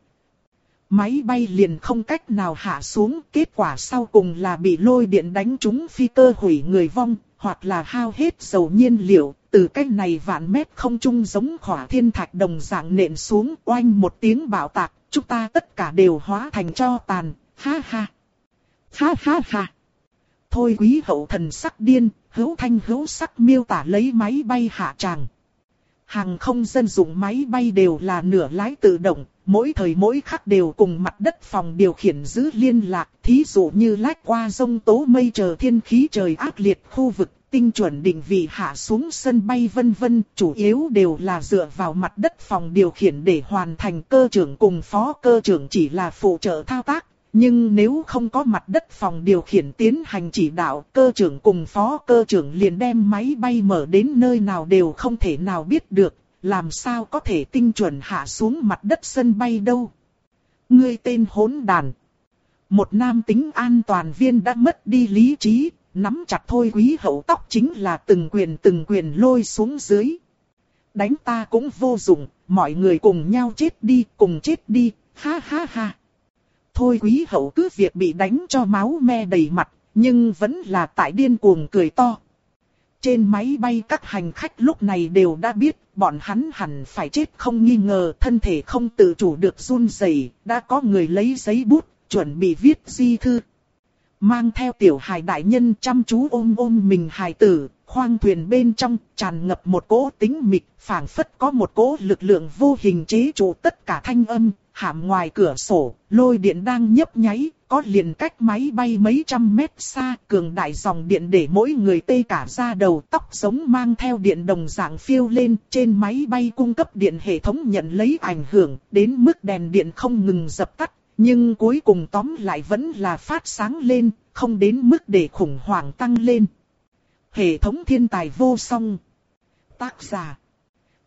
Máy bay liền không cách nào hạ xuống, kết quả sau cùng là bị lôi điện đánh trúng phi cơ hủy người vong, hoặc là hao hết dầu nhiên liệu, từ cách này vạn mét không trung giống khỏa thiên thạch đồng dạng nện xuống, oanh một tiếng bạo tạc, chúng ta tất cả đều hóa thành cho tàn, ha ha. Ha ha ha. Thôi quý hậu thần sắc điên, hữu thanh hữu sắc miêu tả lấy máy bay hạ tràng. Hàng không dân dụng máy bay đều là nửa lái tự động, mỗi thời mỗi khắc đều cùng mặt đất phòng điều khiển giữ liên lạc. Thí dụ như lách qua sông tố mây chờ thiên khí trời ác liệt khu vực, tinh chuẩn định vị hạ xuống sân bay vân vân, chủ yếu đều là dựa vào mặt đất phòng điều khiển để hoàn thành cơ trưởng cùng phó cơ trưởng chỉ là phụ trợ thao tác, nhưng nếu không có mặt đất phòng điều khiển tiến hành chỉ đạo, cơ trưởng cùng phó cơ trưởng liền đem máy bay mở đến nơi nào đều không thể nào biết được, làm sao có thể tinh chuẩn hạ xuống mặt đất sân bay đâu. Ngươi tên hỗn đàn. Một nam tính an toàn viên đã mất đi lý trí, nắm chặt thôi quý hậu tóc chính là từng quyền từng quyền lôi xuống dưới. Đánh ta cũng vô dụng, mọi người cùng nhau chết đi, cùng chết đi, ha ha ha. Thôi quý hậu cứ việc bị đánh cho máu me đầy mặt, nhưng vẫn là tại điên cuồng cười to. Trên máy bay các hành khách lúc này đều đã biết, bọn hắn hẳn phải chết không nghi ngờ, thân thể không tự chủ được run rẩy, đã có người lấy giấy bút, chuẩn bị viết di thư. Mang theo tiểu hài đại nhân chăm chú ôm ôm mình hài tử, khoang thuyền bên trong tràn ngập một cỗ tính mịch, phảng phất có một cỗ lực lượng vô hình chế trụ tất cả thanh âm, hạm ngoài cửa sổ, lôi điện đang nhấp nháy, có liền cách máy bay mấy trăm mét xa, cường đại dòng điện để mỗi người tê cả da đầu tóc giống mang theo điện đồng dạng phiêu lên, trên máy bay cung cấp điện hệ thống nhận lấy ảnh hưởng, đến mức đèn điện không ngừng dập tắt, nhưng cuối cùng tóm lại vẫn là phát sáng lên, không đến mức để khủng hoảng tăng lên. Hệ thống thiên tài vô song. Tác giả.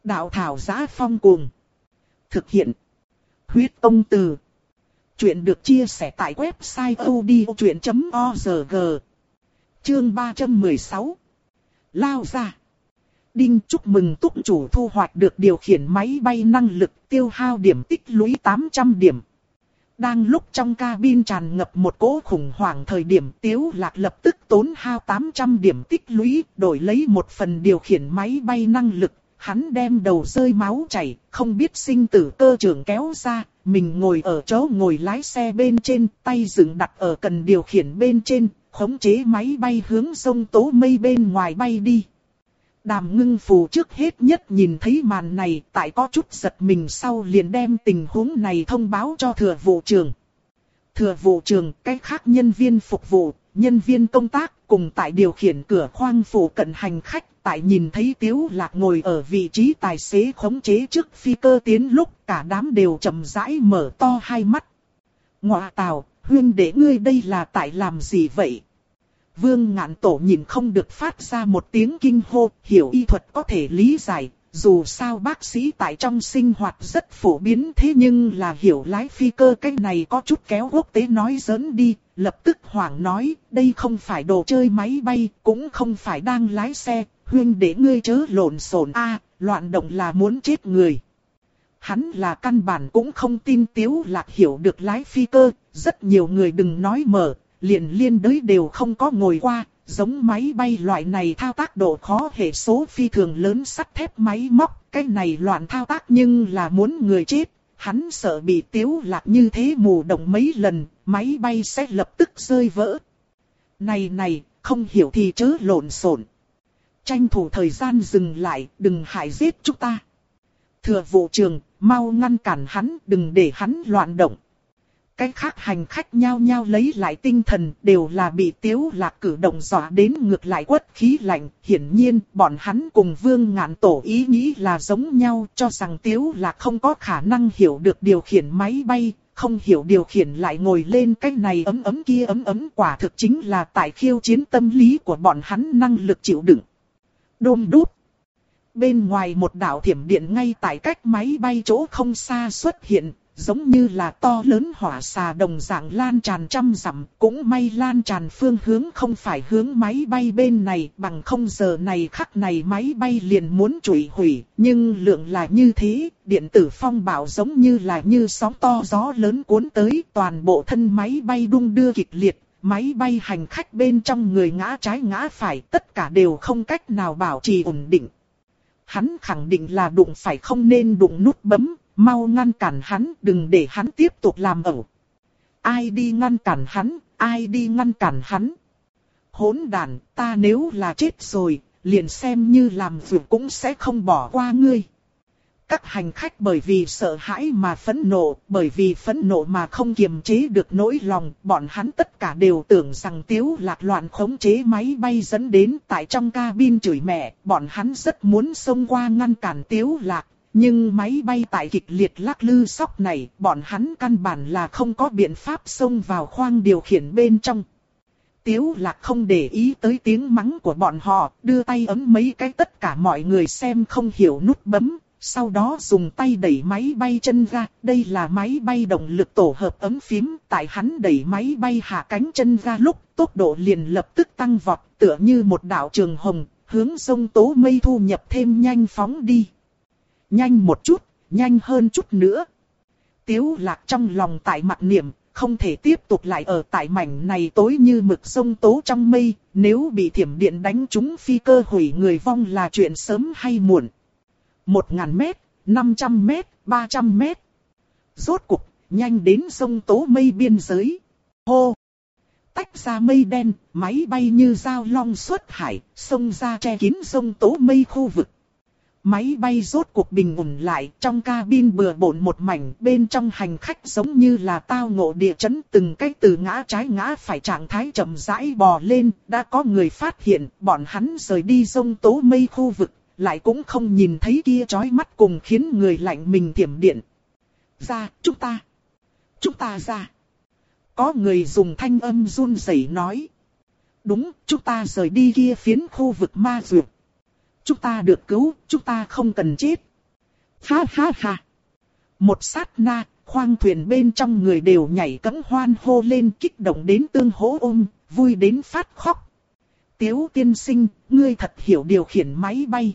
Đạo thảo giá phong cuồng. Thực hiện. Huyết ông từ. Chuyện được chia sẻ tại website odchuyện.org. Chương 316. Lao ra. Đinh chúc mừng túc chủ thu hoạch được điều khiển máy bay năng lực tiêu hao điểm tích lũy 800 điểm. Đang lúc trong cabin tràn ngập một cỗ khủng hoảng thời điểm Tiếu Lạc lập tức tốn hao 800 điểm tích lũy, đổi lấy một phần điều khiển máy bay năng lực. Hắn đem đầu rơi máu chảy, không biết sinh tử cơ trưởng kéo ra, mình ngồi ở chỗ ngồi lái xe bên trên, tay dựng đặt ở cần điều khiển bên trên, khống chế máy bay hướng sông tố mây bên ngoài bay đi. Đàm ngưng phù trước hết nhất nhìn thấy màn này, tại có chút giật mình sau liền đem tình huống này thông báo cho thừa vụ trường. Thừa vụ trường, cách khác nhân viên phục vụ, nhân viên công tác, cùng tại điều khiển cửa khoang phủ cận hành khách, tại nhìn thấy Tiếu Lạc ngồi ở vị trí tài xế khống chế trước phi cơ tiến lúc cả đám đều chậm rãi mở to hai mắt. Ngọa tào, huyên đệ ngươi đây là tại làm gì vậy? Vương ngạn tổ nhìn không được phát ra một tiếng kinh hô, hiểu y thuật có thể lý giải, dù sao bác sĩ tại trong sinh hoạt rất phổ biến thế nhưng là hiểu lái phi cơ cái này có chút kéo quốc tế nói giỡn đi, lập tức hoảng nói, đây không phải đồ chơi máy bay, cũng không phải đang lái xe, huyên để ngươi chớ lộn xộn a, loạn động là muốn chết người. Hắn là căn bản cũng không tin Tiếu Lạc hiểu được lái phi cơ, rất nhiều người đừng nói mở, liền liên đới đều không có ngồi qua, giống máy bay loại này thao tác độ khó hệ số phi thường lớn sắt thép máy móc, cái này loạn thao tác nhưng là muốn người chết. Hắn sợ bị tiếu lạc như thế mù động mấy lần, máy bay sẽ lập tức rơi vỡ. Này này, không hiểu thì chớ lộn xộn. Tranh thủ thời gian dừng lại, đừng hại giết chúng ta. Thừa vụ trường, mau ngăn cản hắn, đừng để hắn loạn động. Cái khác hành khách nhao nhao lấy lại tinh thần đều là bị tiếu lạc cử động dọa đến ngược lại quất khí lạnh. Hiển nhiên bọn hắn cùng vương ngạn tổ ý nghĩ là giống nhau cho rằng tiếu lạc không có khả năng hiểu được điều khiển máy bay. Không hiểu điều khiển lại ngồi lên cái này ấm ấm kia ấm ấm quả thực chính là tại khiêu chiến tâm lý của bọn hắn năng lực chịu đựng. Đôm đút. Bên ngoài một đảo thiểm điện ngay tại cách máy bay chỗ không xa xuất hiện, giống như là to lớn hỏa xà đồng dạng lan tràn trăm dặm, cũng may lan tràn phương hướng không phải hướng máy bay bên này, bằng không giờ này khắc này máy bay liền muốn trụi hủy, nhưng lượng là như thế, điện tử phong bảo giống như là như sóng to gió lớn cuốn tới, toàn bộ thân máy bay đung đưa kịch liệt, máy bay hành khách bên trong người ngã trái ngã phải, tất cả đều không cách nào bảo trì ổn định. Hắn khẳng định là đụng phải không nên đụng nút bấm, mau ngăn cản hắn, đừng để hắn tiếp tục làm ẩu. Ai đi ngăn cản hắn, ai đi ngăn cản hắn. Hỗn đàn, ta nếu là chết rồi, liền xem như làm việc cũng sẽ không bỏ qua ngươi. Các hành khách bởi vì sợ hãi mà phẫn nộ, bởi vì phẫn nộ mà không kiềm chế được nỗi lòng, bọn hắn tất cả đều tưởng rằng tiếu lạc loạn khống chế máy bay dẫn đến tại trong cabin chửi mẹ, bọn hắn rất muốn xông qua ngăn cản tiếu lạc, nhưng máy bay tại kịch liệt lắc lư sóc này, bọn hắn căn bản là không có biện pháp xông vào khoang điều khiển bên trong. Tiếu lạc không để ý tới tiếng mắng của bọn họ, đưa tay ấm mấy cái tất cả mọi người xem không hiểu nút bấm, sau đó dùng tay đẩy máy bay chân ra. Đây là máy bay động lực tổ hợp ấm phím, tại hắn đẩy máy bay hạ cánh chân ra lúc, tốc độ liền lập tức tăng vọt, tựa như một đạo trường hồng, hướng sông tố mây thu nhập thêm nhanh phóng đi nhanh một chút, nhanh hơn chút nữa. Tiếu lạc trong lòng tại mặt niệm, không thể tiếp tục lại ở tại mảnh này tối như mực sông tố trong mây, nếu bị thiểm điện đánh trúng phi cơ hủy người vong là chuyện sớm hay muộn. Một ngàn mét, 500 mét, 300 mét. Rốt cục, nhanh đến sông tố mây biên giới. Hô! Tách ra mây đen, máy bay như dao long xuất hải, sông ra che kín sông tố mây khu vực. máy bay rốt cuộc bình ổn lại, trong cabin bừa bộn một mảnh, bên trong hành khách giống như là tao ngộ địa chấn từng cái từ ngã trái ngã phải trạng thái chậm rãi bò lên, đã có người phát hiện, bọn hắn rời đi sông tố mây khu vực, lại cũng không nhìn thấy kia chói mắt cùng khiến người lạnh mình tiềm điện. Ra, chúng ta, chúng ta ra. Có người dùng thanh âm run rẩy nói. Đúng, chúng ta rời đi kia phiến khu vực ma dược. Chúng ta được cứu, chúng ta không cần chết. Ha ha ha. Một sát na, khoang thuyền bên trong người đều nhảy cẫng hoan hô lên kích động đến tương hố ôm, vui đến phát khóc. Tiếu tiên sinh, ngươi thật hiểu điều khiển máy bay.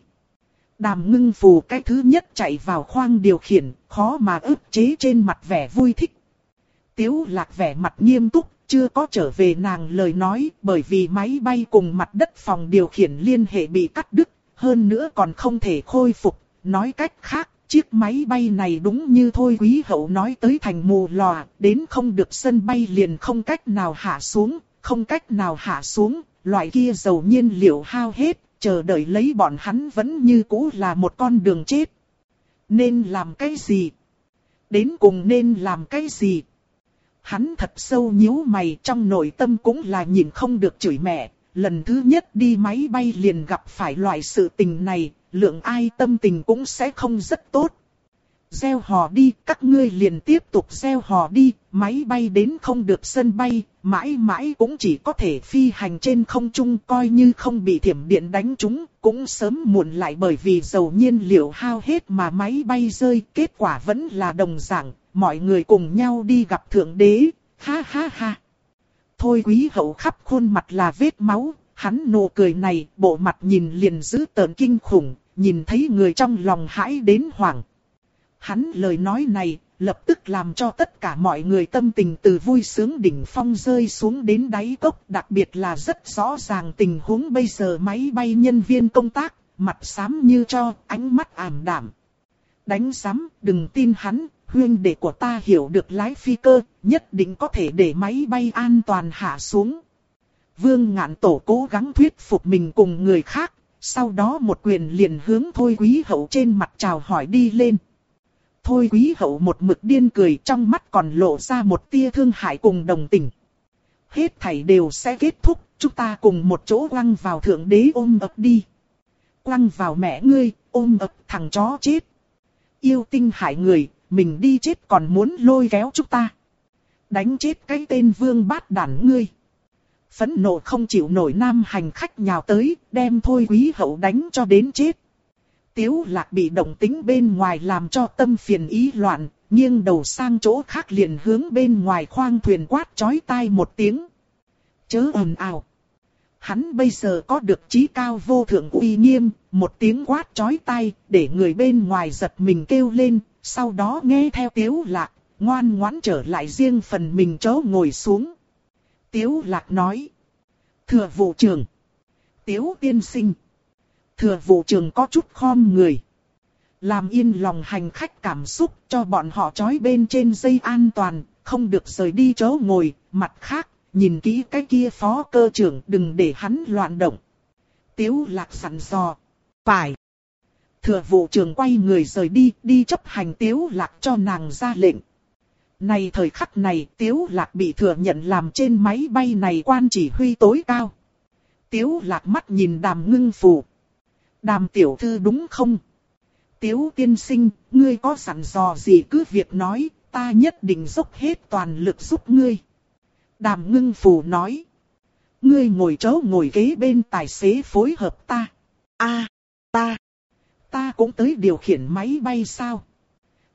Đàm ngưng phù cái thứ nhất chạy vào khoang điều khiển, khó mà ức chế trên mặt vẻ vui thích. Tiếu lạc vẻ mặt nghiêm túc, chưa có trở về nàng lời nói, bởi vì máy bay cùng mặt đất phòng điều khiển liên hệ bị cắt đứt, hơn nữa còn không thể khôi phục. Nói cách khác, chiếc máy bay này đúng như thôi quý hậu nói tới thành mù lòa, đến không được sân bay liền không cách nào hạ xuống, không cách nào hạ xuống, loại kia dầu nhiên liệu hao hết, chờ đợi lấy bọn hắn vẫn như cũ là một con đường chết. Nên làm cái gì? Đến cùng nên làm cái gì? Hắn thật sâu nhíu mày trong nội tâm cũng là nhìn không được chửi mẹ. Lần thứ nhất đi máy bay liền gặp phải loại sự tình này, lượng ai tâm tình cũng sẽ không rất tốt. Gieo hò đi, các ngươi liền tiếp tục gieo hò đi, máy bay đến không được sân bay, mãi mãi cũng chỉ có thể phi hành trên không trung coi như không bị thiểm điện đánh trúng, cũng sớm muộn lại bởi vì dầu nhiên liệu hao hết mà máy bay rơi, kết quả vẫn là đồng dạng, mọi người cùng nhau đi gặp thượng đế, ha ha ha. Thôi quý hậu khắp khuôn mặt là vết máu, hắn nụ cười này, bộ mặt nhìn liền dữ tợn kinh khủng, nhìn thấy người trong lòng hãi đến hoảng. Hắn lời nói này, lập tức làm cho tất cả mọi người tâm tình từ vui sướng đỉnh phong rơi xuống đến đáy cốc, đặc biệt là rất rõ ràng tình huống bây giờ máy bay nhân viên công tác, mặt xám như cho, ánh mắt ảm đạm. Đánh sắm, đừng tin hắn, huyên đệ của ta hiểu được lái phi cơ, nhất định có thể để máy bay an toàn hạ xuống. Vương ngạn tổ cố gắng thuyết phục mình cùng người khác, sau đó một quyền liền hướng thôi quý hậu trên mặt chào hỏi đi lên. Thôi quý hậu một mực điên cười trong mắt còn lộ ra một tia thương hại cùng đồng tình. Hết thảy đều sẽ kết thúc, chúng ta cùng một chỗ quăng vào thượng đế ôm ập đi. Quăng vào mẹ ngươi, ôm ập thằng chó chết. Yêu tinh hại người, mình đi chết còn muốn lôi kéo chúng ta. Đánh chết cái tên vương bát đản ngươi. Phẫn nộ không chịu nổi nam hành khách nhào tới, đem thôi quý hậu đánh cho đến chết. Tiếu lạc bị động tính bên ngoài làm cho tâm phiền ý loạn, nghiêng đầu sang chỗ khác liền hướng bên ngoài khoang thuyền quát chói tai một tiếng. Chớ ồn ào. Hắn bây giờ có được trí cao vô thượng uy nghiêm, một tiếng quát chói tai, để người bên ngoài giật mình kêu lên, sau đó nghe theo tiếu lạc, ngoan ngoãn trở lại riêng phần mình chỗ ngồi xuống. Tiếu lạc nói. Thừa vụ trưởng. Tiếu tiên sinh. Thừa vụ trưởng có chút khom người. Làm yên lòng hành khách cảm xúc cho bọn họ trói bên trên dây an toàn, không được rời đi chỗ ngồi, mặt khác, nhìn kỹ cái kia phó cơ trưởng đừng để hắn loạn động. Tiếu lạc sẵn dò. Phải. Thừa vụ trưởng quay người rời đi, đi chấp hành tiếu lạc cho nàng ra lệnh. Này thời khắc này tiếu lạc bị thừa nhận làm trên máy bay này quan chỉ huy tối cao. Tiếu lạc mắt nhìn đàm ngưng phù. Đàm tiểu thư đúng không? Tiếu tiên sinh, ngươi có sẵn dò gì cứ việc nói, ta nhất định dốc hết toàn lực giúp ngươi. Đàm ngưng phù nói. Ngươi ngồi chỗ ngồi kế bên tài xế phối hợp ta. a ta. Ta cũng tới điều khiển máy bay sao?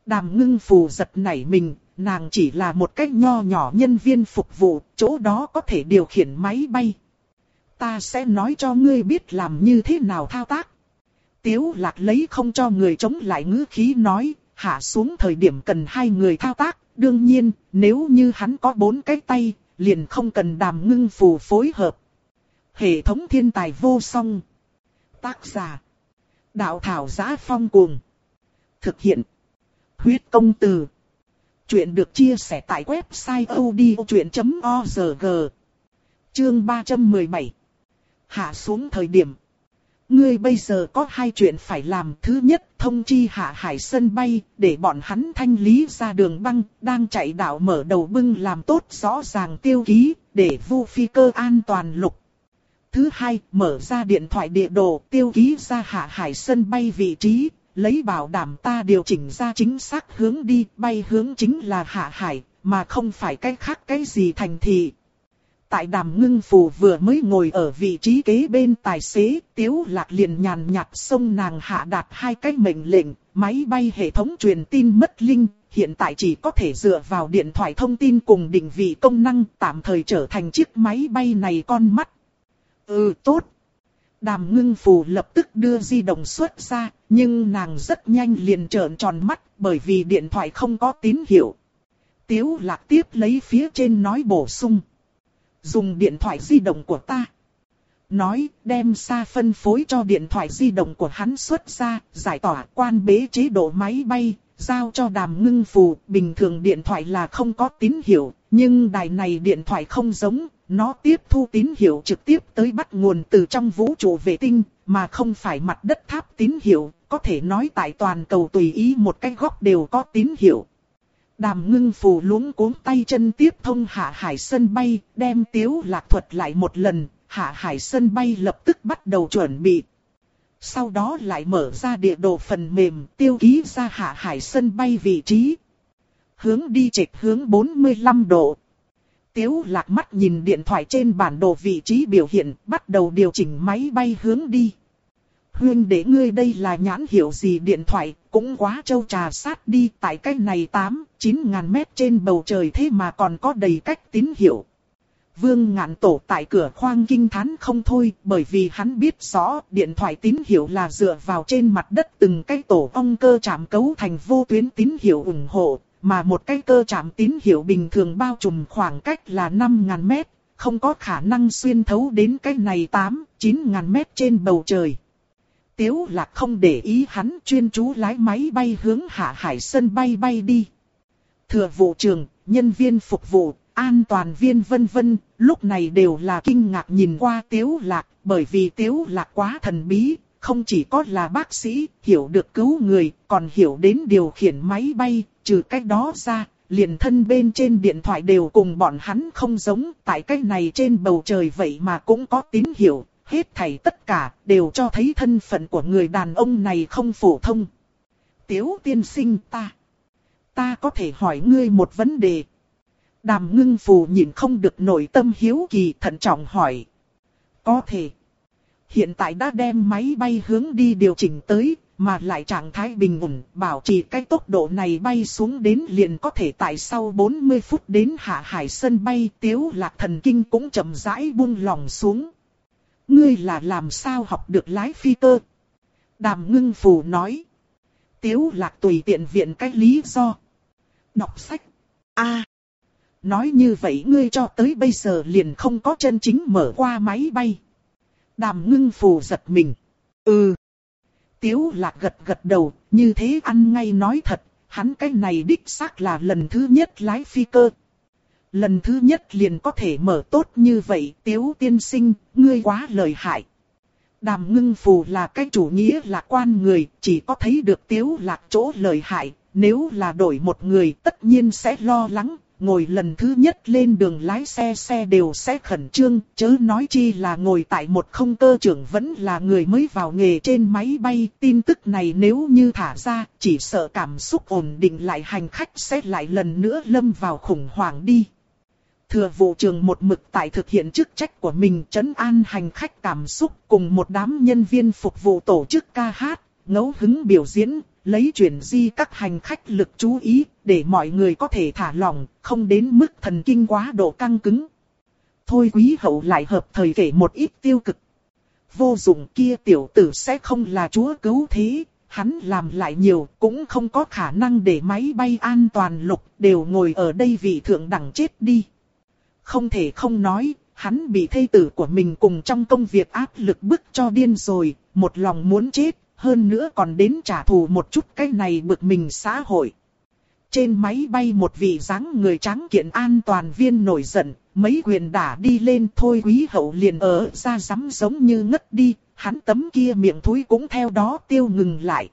Đàm ngưng phù giật nảy mình, nàng chỉ là một cách nho nhỏ nhân viên phục vụ, chỗ đó có thể điều khiển máy bay. Ta sẽ nói cho ngươi biết làm như thế nào thao tác. Tiếu lạc lấy không cho người chống lại ngữ khí nói, hạ xuống thời điểm cần hai người thao tác. Đương nhiên, nếu như hắn có bốn cái tay, liền không cần đàm ngưng phù phối hợp. Hệ thống thiên tài vô song. Tác giả. Đạo thảo giá phong cuồng. Thực hiện. Huyết công từ. Chuyện được chia sẻ tại website odchuyện.org Chương 317 Hạ xuống thời điểm Ngươi bây giờ có hai chuyện phải làm. Thứ nhất, thông chi hạ hải sân bay, để bọn hắn thanh lý ra đường băng, đang chạy đảo mở đầu bưng làm tốt rõ ràng tiêu ký, để vu phi cơ an toàn lục. Thứ hai, mở ra điện thoại địa đồ, tiêu ký ra hạ hải sân bay vị trí, lấy bảo đảm ta điều chỉnh ra chính xác hướng đi, bay hướng chính là hạ hải, mà không phải cái khác cái gì thành thị. Tại đàm ngưng phù vừa mới ngồi ở vị trí kế bên tài xế, tiếu lạc liền nhàn nhạt xông nàng hạ đạt hai cái mệnh lệnh, máy bay hệ thống truyền tin mất linh, hiện tại chỉ có thể dựa vào điện thoại thông tin cùng định vị công năng tạm thời trở thành chiếc máy bay này con mắt. Ừ tốt. Đàm ngưng phù lập tức đưa di động xuất ra, nhưng nàng rất nhanh liền trợn tròn mắt bởi vì điện thoại không có tín hiệu. Tiếu lạc tiếp lấy phía trên nói bổ sung. Dùng điện thoại di động của ta. Nói đem xa phân phối cho điện thoại di động của hắn xuất ra, giải tỏa quan bế chế độ máy bay, giao cho đàm ngưng phù. Bình thường điện thoại là không có tín hiệu, nhưng đài này điện thoại không giống, nó tiếp thu tín hiệu trực tiếp tới bắt nguồn từ trong vũ trụ vệ tinh, mà không phải mặt đất tháp tín hiệu, có thể nói tại toàn cầu tùy ý một cái góc đều có tín hiệu. Đàm ngưng phù luống cuống tay chân tiếp thông hạ hải sân bay, đem tiếu lạc thuật lại một lần, hạ hải sân bay lập tức bắt đầu chuẩn bị. Sau đó lại mở ra địa đồ phần mềm tiêu ký ra hạ hải sân bay vị trí. Hướng đi trịch hướng 45 độ. Tiếu lạc mắt nhìn điện thoại trên bản đồ vị trí biểu hiện, bắt đầu điều chỉnh máy bay hướng đi. Huyên để ngươi đây là nhãn hiệu gì điện thoại, cũng quá châu trà sát đi tại cái này 8, 9 ngàn mét trên bầu trời thế mà còn có đầy cách tín hiệu. Vương ngạn tổ tại cửa khoang kinh thán không thôi, bởi vì hắn biết rõ điện thoại tín hiệu là dựa vào trên mặt đất từng cái tổ ong cơ chạm cấu thành vô tuyến tín hiệu ủng hộ, mà một cái cơ chạm tín hiệu bình thường bao trùm khoảng cách là 5.000 mét, không có khả năng xuyên thấu đến cái này 8, 9.000 mét trên bầu trời. Tiếu lạc không để ý hắn chuyên chú lái máy bay hướng hạ hải sân bay bay đi. Thừa vụ trường, nhân viên phục vụ, an toàn viên vân vân, lúc này đều là kinh ngạc nhìn qua tiếu lạc, bởi vì tiếu lạc quá thần bí, không chỉ có là bác sĩ, hiểu được cứu người, còn hiểu đến điều khiển máy bay, trừ cách đó ra, liền thân bên trên điện thoại đều cùng bọn hắn không giống, tại cách này trên bầu trời vậy mà cũng có tín hiệu, hết thảy tất cả đều cho thấy thân phận của người đàn ông này không phổ thông. Tiếu tiên sinh ta, ta có thể hỏi ngươi một vấn đề. Đàm ngưng phù nhìn không được nội tâm hiếu kỳ thận trọng hỏi. Có thể. Hiện tại đã đem máy bay hướng đi điều chỉnh tới, mà lại trạng thái bình ổn, bảo trì cái tốc độ này bay xuống đến liền có thể tại sau 40 phút đến hạ hải sân bay tiếu lạc thần kinh cũng chậm rãi buông lòng xuống. Ngươi là làm sao học được lái phi cơ? Đàm ngưng phù nói. Tiếu lạc tùy tiện viện cách lý do. Đọc sách. a Nói như vậy ngươi cho tới bây giờ liền không có chân chính mở qua máy bay. Đàm ngưng phù giật mình. Ừ. Tiếu lạc gật gật đầu, như thế ăn ngay nói thật, hắn cái này đích xác là lần thứ nhất lái phi cơ. Lần thứ nhất liền có thể mở tốt như vậy, tiếu tiên sinh, ngươi quá lợi hại. Đàm ngưng phù là cái chủ nghĩa lạc quan người, chỉ có thấy được tiếu lạc chỗ lợi hại, nếu là đổi một người tất nhiên sẽ lo lắng, ngồi lần thứ nhất lên đường lái xe xe đều sẽ khẩn trương, chớ nói chi là ngồi tại một không cơ trưởng vẫn là người mới vào nghề trên máy bay. Tin tức này nếu như thả ra, chỉ sợ cảm xúc ổn định lại hành khách sẽ lại lần nữa lâm vào khủng hoảng đi. Thừa vụ trường một mực tại thực hiện chức trách của mình trấn an hành khách cảm xúc cùng một đám nhân viên phục vụ tổ chức ca hát, ngẫu hứng biểu diễn, lấy chuyển di các hành khách lực chú ý, để mọi người có thể thả lỏng, không đến mức thần kinh quá độ căng cứng. Thôi quý hậu lại hợp thời kể một ít tiêu cực. Vô dụng kia tiểu tử sẽ không là chúa cứu thế, hắn làm lại nhiều cũng không có khả năng để máy bay an toàn lục đều ngồi ở đây vì thượng đẳng chết đi. Không thể không nói, hắn bị thây tử của mình cùng trong công việc áp lực bức cho điên rồi, một lòng muốn chết, hơn nữa còn đến trả thù một chút cái này bực mình xã hội. Trên máy bay một vị dáng người trắng kiện an toàn viên nổi giận, mấy quyền đả đi lên thôi quý hậu liền ở ra rắm giống như ngất đi, hắn tấm kia miệng thúi cũng theo đó tiêu ngừng lại.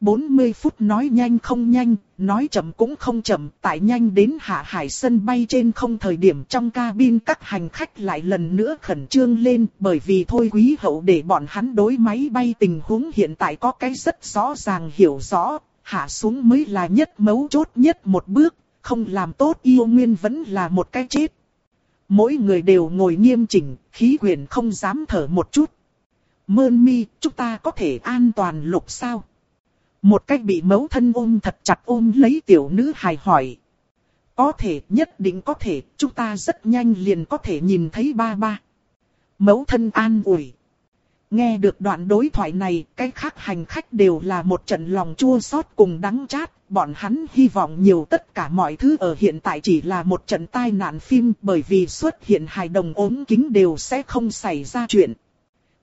40 phút nói nhanh không nhanh, nói chậm cũng không chậm, tại nhanh đến hạ hải sân bay trên không thời điểm trong cabin các hành khách lại lần nữa khẩn trương lên bởi vì thôi quý hậu để bọn hắn đối máy bay tình huống hiện tại có cái rất rõ ràng hiểu rõ, hạ xuống mới là nhất mấu chốt nhất một bước, không làm tốt yêu nguyên vẫn là một cái chết. Mỗi người đều ngồi nghiêm chỉnh, khí quyển không dám thở một chút. Mơn mi, chúng ta có thể an toàn lục sao? Một cách bị mẫu thân ôm thật chặt ôm lấy tiểu nữ hài hỏi. Có thể, nhất định có thể, chúng ta rất nhanh liền có thể nhìn thấy ba ba. mẫu thân an ủi. Nghe được đoạn đối thoại này, cái khác hành khách đều là một trận lòng chua xót cùng đắng chát. Bọn hắn hy vọng nhiều tất cả mọi thứ ở hiện tại chỉ là một trận tai nạn phim bởi vì xuất hiện hài đồng ốm kính đều sẽ không xảy ra chuyện.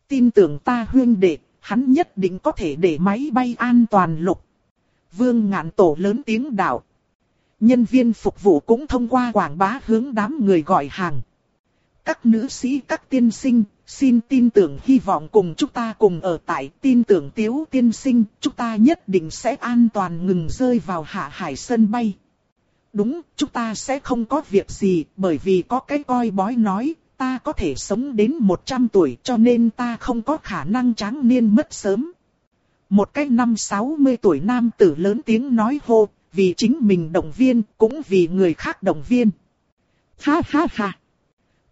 Tin tưởng ta huyên đệ, hắn nhất định có thể để máy bay an toàn lục. Vương ngạn tổ lớn tiếng đạo. Nhân viên phục vụ cũng thông qua quảng bá hướng đám người gọi hàng. Các nữ sĩ các tiên sinh, xin tin tưởng hy vọng cùng chúng ta cùng ở tại tin tưởng tiếu tiên sinh, chúng ta nhất định sẽ an toàn ngừng rơi vào hạ hải sân bay. Đúng, chúng ta sẽ không có việc gì, bởi vì có cái coi bói nói, ta có thể sống đến 100 tuổi cho nên ta không có khả năng tráng niên mất sớm. Một cái năm 60 tuổi nam tử lớn tiếng nói hô, vì chính mình động viên, cũng vì người khác động viên. Ha ha ha!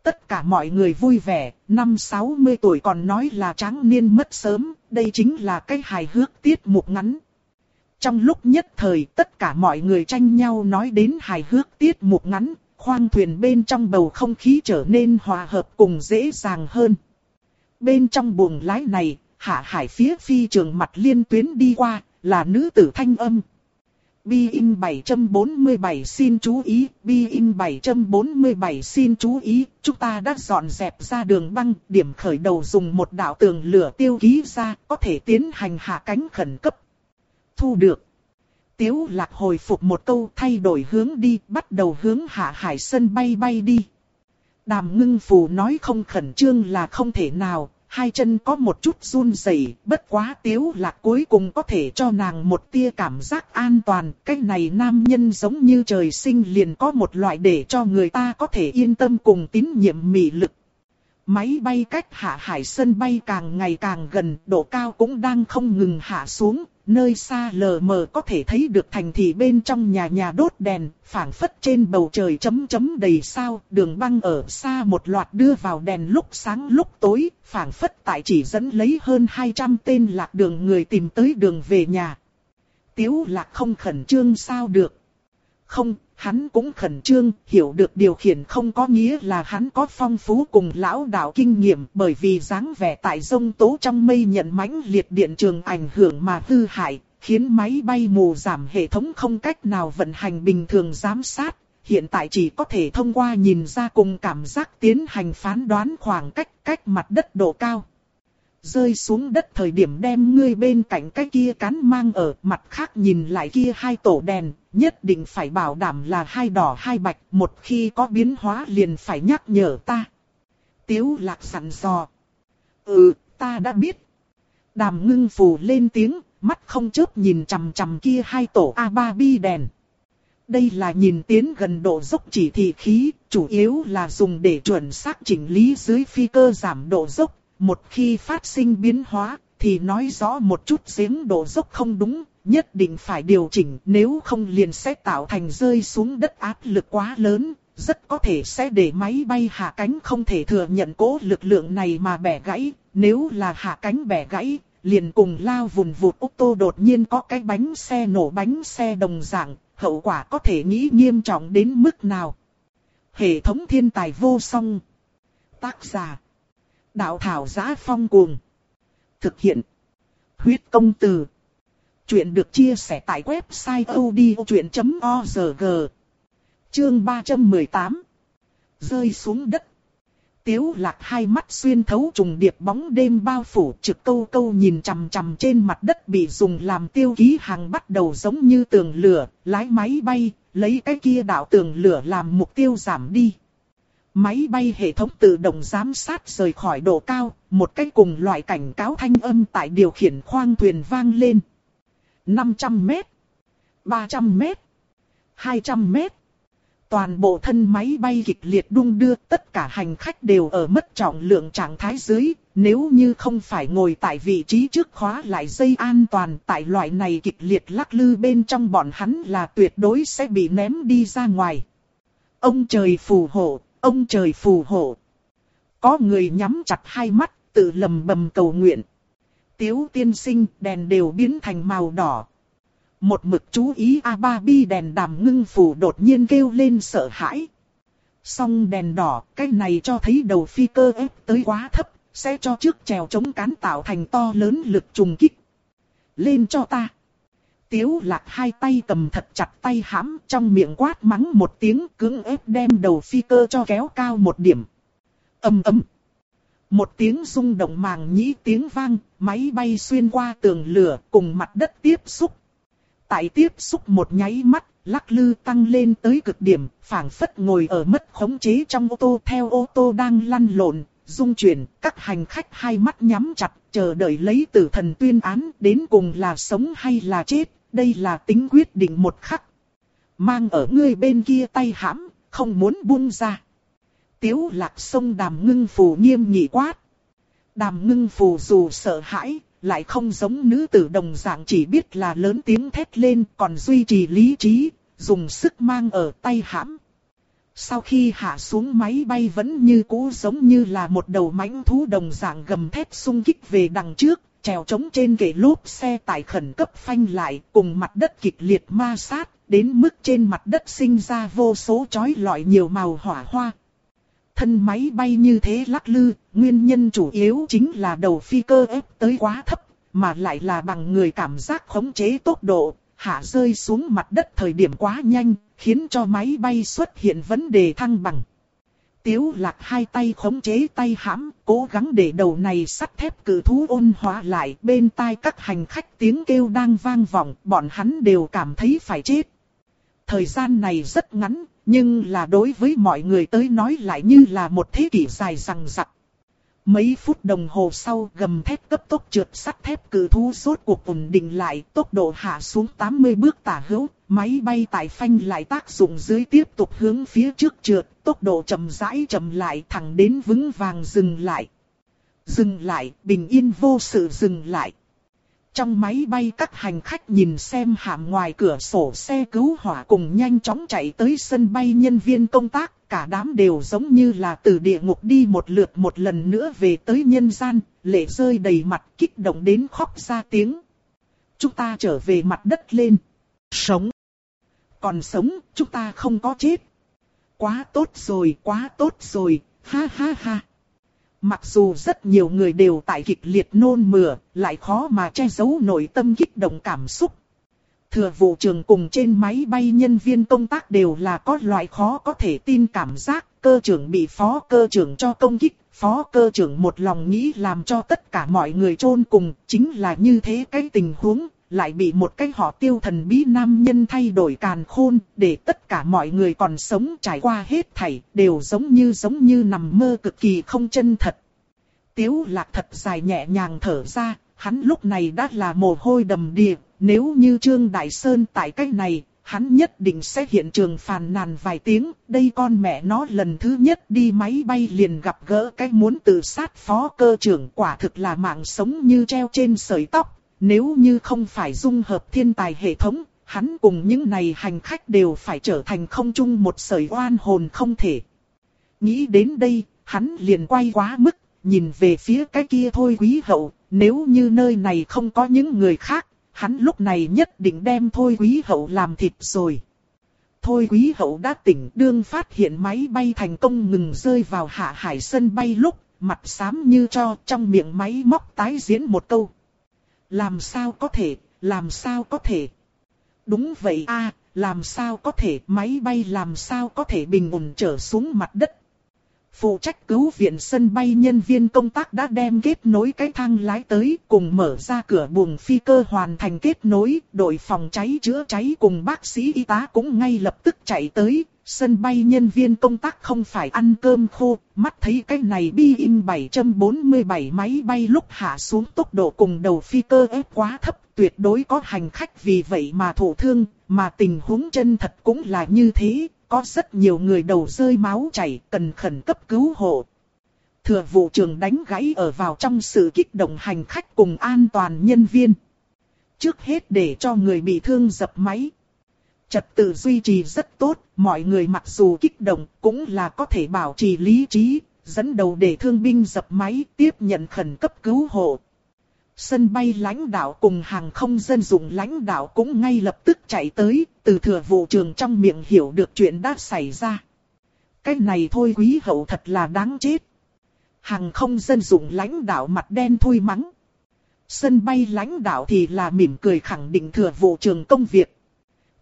Tất cả mọi người vui vẻ, năm 60 tuổi còn nói là tráng niên mất sớm, đây chính là cái hài hước tiết mục ngắn. Trong lúc nhất thời tất cả mọi người tranh nhau nói đến hài hước tiết mục ngắn, khoang thuyền bên trong bầu không khí trở nên hòa hợp cùng dễ dàng hơn. Bên trong buồng lái này, hạ hải phía phi trường mặt liên tuyến đi qua, là nữ tử thanh âm. Bi in 747 xin chú ý, Bi in 747 xin chú ý, chúng ta đã dọn dẹp ra đường băng, điểm khởi đầu dùng một đạo tường lửa tiêu ký ra, có thể tiến hành hạ cánh khẩn cấp. Thu được. Tiếu lạc hồi phục một câu thay đổi hướng đi, bắt đầu hướng hạ hải sân bay bay đi. Đàm ngưng phù nói không khẩn trương là không thể nào, hai chân có một chút run rẩy, bất quá tiếu lạc cuối cùng có thể cho nàng một tia cảm giác an toàn. Cái này nam nhân giống như trời sinh liền có một loại để cho người ta có thể yên tâm cùng tín nhiệm mị lực. Máy bay cách hạ hải sân bay càng ngày càng gần, độ cao cũng đang không ngừng hạ xuống, nơi xa lờ mờ có thể thấy được thành thị bên trong nhà nhà đốt đèn, phảng phất trên bầu trời chấm chấm đầy sao, đường băng ở xa một loạt đưa vào đèn lúc sáng lúc tối, phảng phất tại chỉ dẫn lấy hơn 200 tên lạc đường người tìm tới đường về nhà. Tiếu lạc không khẩn trương sao được. Không, hắn cũng khẩn trương, hiểu được điều khiển không có nghĩa là hắn có phong phú cùng lão đạo kinh nghiệm bởi vì dáng vẻ tại sông tố trong mây nhận mãnh liệt điện trường ảnh hưởng mà hư hại, khiến máy bay mù giảm hệ thống không cách nào vận hành bình thường giám sát. Hiện tại chỉ có thể thông qua nhìn ra cùng cảm giác tiến hành phán đoán khoảng cách cách mặt đất độ cao rơi xuống đất thời điểm đem ngươi bên cạnh cái kia cán mang ở mặt khác nhìn lại kia hai tổ đèn, nhất định phải bảo đảm là hai đỏ hai bạch, một khi có biến hóa liền phải nhắc nhở ta. Tiếu lạc sẵn dò. Ừ, ta đã biết. Đàm ngưng phù lên tiếng, mắt không chớp nhìn chằm chằm kia hai tổ A3 bi đèn. Đây là nhìn tiến gần độ dốc chỉ thị khí, chủ yếu là dùng để chuẩn xác chỉnh lý dưới phi cơ giảm độ dốc, một khi phát sinh biến hóa, thì nói rõ một chút giếng độ dốc không đúng, nhất định phải điều chỉnh nếu không liền sẽ tạo thành rơi xuống đất áp lực quá lớn, rất có thể sẽ để máy bay hạ cánh không thể thừa nhận cố lực lượng này mà bẻ gãy, nếu là hạ cánh bẻ gãy, liền cùng lao vùn vụt ô tô đột nhiên có cái bánh xe nổ bánh xe đồng dạng, hậu quả có thể nghĩ nghiêm trọng đến mức nào. Hệ thống thiên tài vô song. Tác giả Đạo thảo giá phong cuồng. Thực hiện. Huyết công từ. Chuyện được chia sẻ tại website odchuyện.org. Chương 318. Rơi xuống đất. Tiếu lạc hai mắt xuyên thấu trùng điệp bóng đêm bao phủ trực câu câu nhìn chằm chằm trên mặt đất bị dùng làm tiêu ký hàng bắt đầu giống như tường lửa, lái máy bay, lấy cái kia đạo tường lửa làm mục tiêu giảm đi. Máy bay hệ thống tự động giám sát rời khỏi độ cao, một cái cùng loại cảnh cáo thanh âm tại điều khiển khoang thuyền vang lên. 500 mét, 300 mét, 200 mét. Toàn bộ thân máy bay kịch liệt đung đưa, tất cả hành khách đều ở mất trọng lượng trạng thái dưới, nếu như không phải ngồi tại vị trí trước khóa lại dây an toàn tại loại này kịch liệt lắc lư bên trong bọn hắn là tuyệt đối sẽ bị ném đi ra ngoài. Ông trời phù hộ, ông trời phù hộ. Có người nhắm chặt hai mắt, tự lầm bầm cầu nguyện. Tiếu tiên sinh đèn đều biến thành màu đỏ. Một mực chú ý a ba bi đèn đàm ngưng phủ đột nhiên kêu lên sợ hãi. Song đèn đỏ, cái này cho thấy đầu phi cơ ép tới quá thấp, sẽ cho trước trèo chống cán tạo thành to lớn lực trùng kích. Lên cho ta. Tiếu lạc hai tay cầm thật chặt tay hãm trong miệng quát mắng một tiếng cứng ép đem đầu phi cơ cho kéo cao một điểm. ầm ầm. Một tiếng rung động màng nhĩ tiếng vang, máy bay xuyên qua tường lửa cùng mặt đất tiếp xúc. Tại tiếp xúc một nháy mắt, lắc lư tăng lên tới cực điểm, phảng phất ngồi ở mất khống chế trong ô tô theo ô tô đang lăn lộn, dung chuyển, các hành khách hai mắt nhắm chặt, chờ đợi lấy tử thần tuyên án đến cùng là sống hay là chết, đây là tính quyết định một khắc. Mang ở ngươi bên kia tay hãm, không muốn buông ra. Tiếu lạc sông đàm ngưng phù nghiêm nghị quát. Đàm ngưng phù dù sợ hãi, lại không giống nữ tử đồng dạng chỉ biết là lớn tiếng thét lên còn duy trì lý trí, dùng sức mang ở tay hãm. Sau khi hạ xuống máy bay vẫn như cũ giống như là một đầu mãnh thú đồng dạng gầm thét xung kích về đằng trước, trèo trống trên kệ lốp xe tải khẩn cấp phanh lại cùng mặt đất kịch liệt ma sát, đến mức trên mặt đất sinh ra vô số chói lọi nhiều màu hỏa hoa. Thân máy bay như thế lắc lư, nguyên nhân chủ yếu chính là đầu phi cơ ép tới quá thấp, mà lại là bằng người cảm giác khống chế tốc độ, hạ rơi xuống mặt đất thời điểm quá nhanh, khiến cho máy bay xuất hiện vấn đề thăng bằng. Tiếu lạc hai tay khống chế tay hãm, cố gắng để đầu này sắt thép cử thú ôn hóa lại bên tai các hành khách tiếng kêu đang vang vọng, bọn hắn đều cảm thấy phải chết. Thời gian này rất ngắn, nhưng là đối với mọi người tới nói lại như là một thế kỷ dài rằng rặc. Mấy phút đồng hồ sau gầm thép cấp tốc trượt sắt thép cử thú suốt cuộc ổn định lại tốc độ hạ xuống 80 bước tả hữu, máy bay tại phanh lại tác dụng dưới tiếp tục hướng phía trước trượt, tốc độ chậm rãi chậm lại thẳng đến vững vàng dừng lại. Dừng lại, bình yên vô sự dừng lại. Trong máy bay các hành khách nhìn xem hàm ngoài cửa sổ xe cứu hỏa cùng nhanh chóng chạy tới sân bay nhân viên công tác, cả đám đều giống như là từ địa ngục đi một lượt một lần nữa về tới nhân gian, lệ rơi đầy mặt kích động đến khóc ra tiếng. Chúng ta trở về mặt đất lên. Sống. Còn sống, chúng ta không có chết. Quá tốt rồi, quá tốt rồi, ha ha ha. Mặc dù rất nhiều người đều tại kịch liệt nôn mửa, lại khó mà che giấu nội tâm kích động cảm xúc. Thừa vụ trường cùng trên máy bay nhân viên công tác đều là có loại khó có thể tin cảm giác, cơ trưởng bị phó cơ trưởng cho công kích, phó cơ trưởng một lòng nghĩ làm cho tất cả mọi người chôn cùng, chính là như thế cái tình huống, lại bị một cái họ tiêu thần bí nam nhân thay đổi càn khôn, để tất cả mọi người còn sống trải qua hết thảy, đều giống như giống như nằm mơ cực kỳ không chân thật. Tiếu lạc thật dài nhẹ nhàng thở ra, hắn lúc này đã là mồ hôi đầm đìa, nếu như Trương Đại Sơn tại cách này, hắn nhất định sẽ hiện trường phàn nàn vài tiếng, đây con mẹ nó lần thứ nhất đi máy bay liền gặp gỡ cái muốn tự sát phó cơ trưởng quả thực là mạng sống như treo trên sợi tóc, nếu như không phải dung hợp thiên tài hệ thống, hắn cùng những này hành khách đều phải trở thành không chung một sợi oan hồn không thể. Nghĩ đến đây, hắn liền quay quá mức, nhìn về phía cái kia thôi quý hậu, nếu như nơi này không có những người khác, hắn lúc này nhất định đem thôi quý hậu làm thịt rồi. Thôi quý hậu đã tỉnh đương phát hiện máy bay thành công ngừng rơi vào hạ hải sân bay lúc, mặt xám như cho trong miệng máy móc tái diễn một câu. Làm sao có thể, làm sao có thể. Đúng vậy a làm sao có thể máy bay làm sao có thể bình ổn trở xuống mặt đất. Phụ trách cứu viện sân bay nhân viên công tác đã đem kết nối cái thang lái tới cùng mở ra cửa buồng phi cơ hoàn thành kết nối. Đội phòng cháy chữa cháy cùng bác sĩ y tá cũng ngay lập tức chạy tới. Sân bay nhân viên công tác không phải ăn cơm khô, mắt thấy cái này Boeing 747 máy bay lúc hạ xuống tốc độ cùng đầu phi cơ ép quá thấp, tuyệt đối có hành khách vì vậy mà thổ thương, mà tình huống chân thật cũng là như thế, có rất nhiều người đầu rơi máu chảy, cần khẩn cấp cứu hộ. Thừa vụ trường đánh gãy ở vào trong sự kích động hành khách cùng an toàn nhân viên. Trước hết để cho người bị thương dập máy. Trật tự duy trì rất tốt, mọi người mặc dù kích động cũng là có thể bảo trì lý trí, dẫn đầu để thương binh dập máy tiếp nhận khẩn cấp cứu hộ. Sân bay lãnh đạo cùng hàng không dân dụng lãnh đạo cũng ngay lập tức chạy tới, từ thừa vụ trường trong miệng hiểu được chuyện đã xảy ra. Cái này thôi quý hậu thật là đáng chết. Hàng không dân dụng lãnh đạo mặt đen thui mắng. Sân bay lãnh đạo thì là mỉm cười khẳng định thừa vụ trường công việc.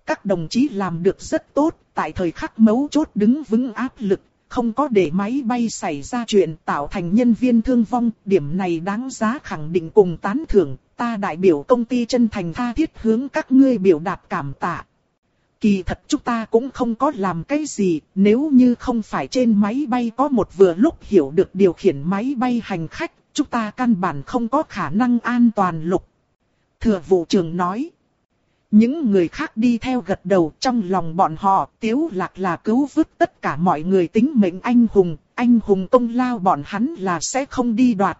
Các đồng chí làm được rất tốt, tại thời khắc mấu chốt đứng vững áp lực, không có để máy bay xảy ra chuyện tạo thành nhân viên thương vong, điểm này đáng giá khẳng định cùng tán thưởng, ta đại biểu công ty chân thành tha thiết hướng các ngươi biểu đạt cảm tạ. Kỳ thật chúng ta cũng không có làm cái gì, nếu như không phải trên máy bay có một vừa lúc hiểu được điều khiển máy bay hành khách, chúng ta căn bản không có khả năng an toàn lục. Thừa vụ trưởng nói. Những người khác đi theo gật đầu trong lòng bọn họ, tiếu lạc là cứu vớt tất cả mọi người tính mệnh anh hùng, anh hùng công lao bọn hắn là sẽ không đi đoạt.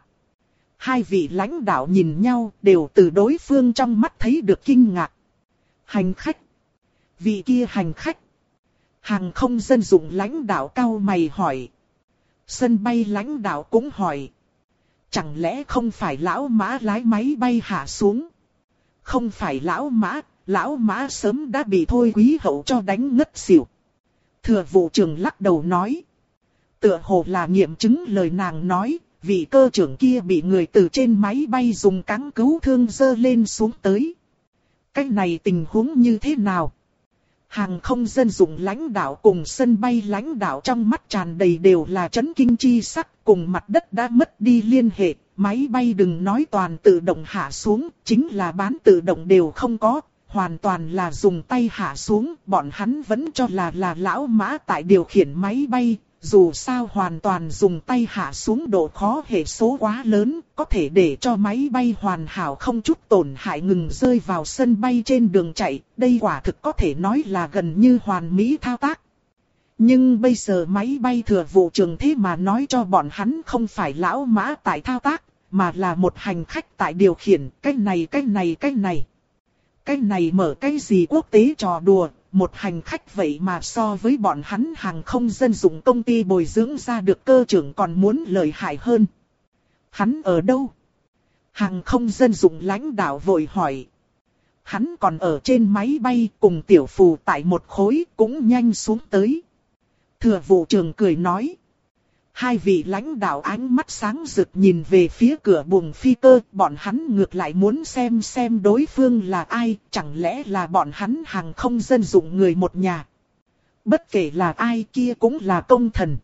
Hai vị lãnh đạo nhìn nhau đều từ đối phương trong mắt thấy được kinh ngạc. Hành khách. Vị kia hành khách. Hàng không dân dụng lãnh đạo cao mày hỏi. Sân bay lãnh đạo cũng hỏi. Chẳng lẽ không phải lão mã lái máy bay hạ xuống? Không phải lão mã, lão mã sớm đã bị thôi quý hậu cho đánh ngất xỉu. Thừa vụ trưởng lắc đầu nói. Tựa hồ là nghiệm chứng lời nàng nói, vị cơ trưởng kia bị người từ trên máy bay dùng cáng cứu thương dơ lên xuống tới. Cái này tình huống như thế nào? Hàng không dân dụng lãnh đạo cùng sân bay lãnh đạo trong mắt tràn đầy đều là chấn kinh chi sắc cùng mặt đất đã mất đi liên hệ. Máy bay đừng nói toàn tự động hạ xuống, chính là bán tự động đều không có, hoàn toàn là dùng tay hạ xuống, bọn hắn vẫn cho là là lão mã tại điều khiển máy bay, dù sao hoàn toàn dùng tay hạ xuống độ khó hệ số quá lớn, có thể để cho máy bay hoàn hảo không chút tổn hại ngừng rơi vào sân bay trên đường chạy, đây quả thực có thể nói là gần như hoàn mỹ thao tác. Nhưng bây giờ máy bay thừa vụ trường thế mà nói cho bọn hắn không phải lão mã tại thao tác, mà là một hành khách tại điều khiển, cái này cái này cái này. Cái này mở cái gì quốc tế trò đùa, một hành khách vậy mà so với bọn hắn hàng không dân dụng công ty bồi dưỡng ra được cơ trưởng còn muốn lợi hại hơn. Hắn ở đâu? Hàng không dân dụng lãnh đạo vội hỏi. Hắn còn ở trên máy bay cùng tiểu phù tại một khối cũng nhanh xuống tới. Thừa vụ trường cười nói. Hai vị lãnh đạo ánh mắt sáng rực nhìn về phía cửa buồng phi cơ, bọn hắn ngược lại muốn xem xem đối phương là ai, chẳng lẽ là bọn hắn hàng không dân dụng người một nhà. Bất kể là ai kia cũng là công thần.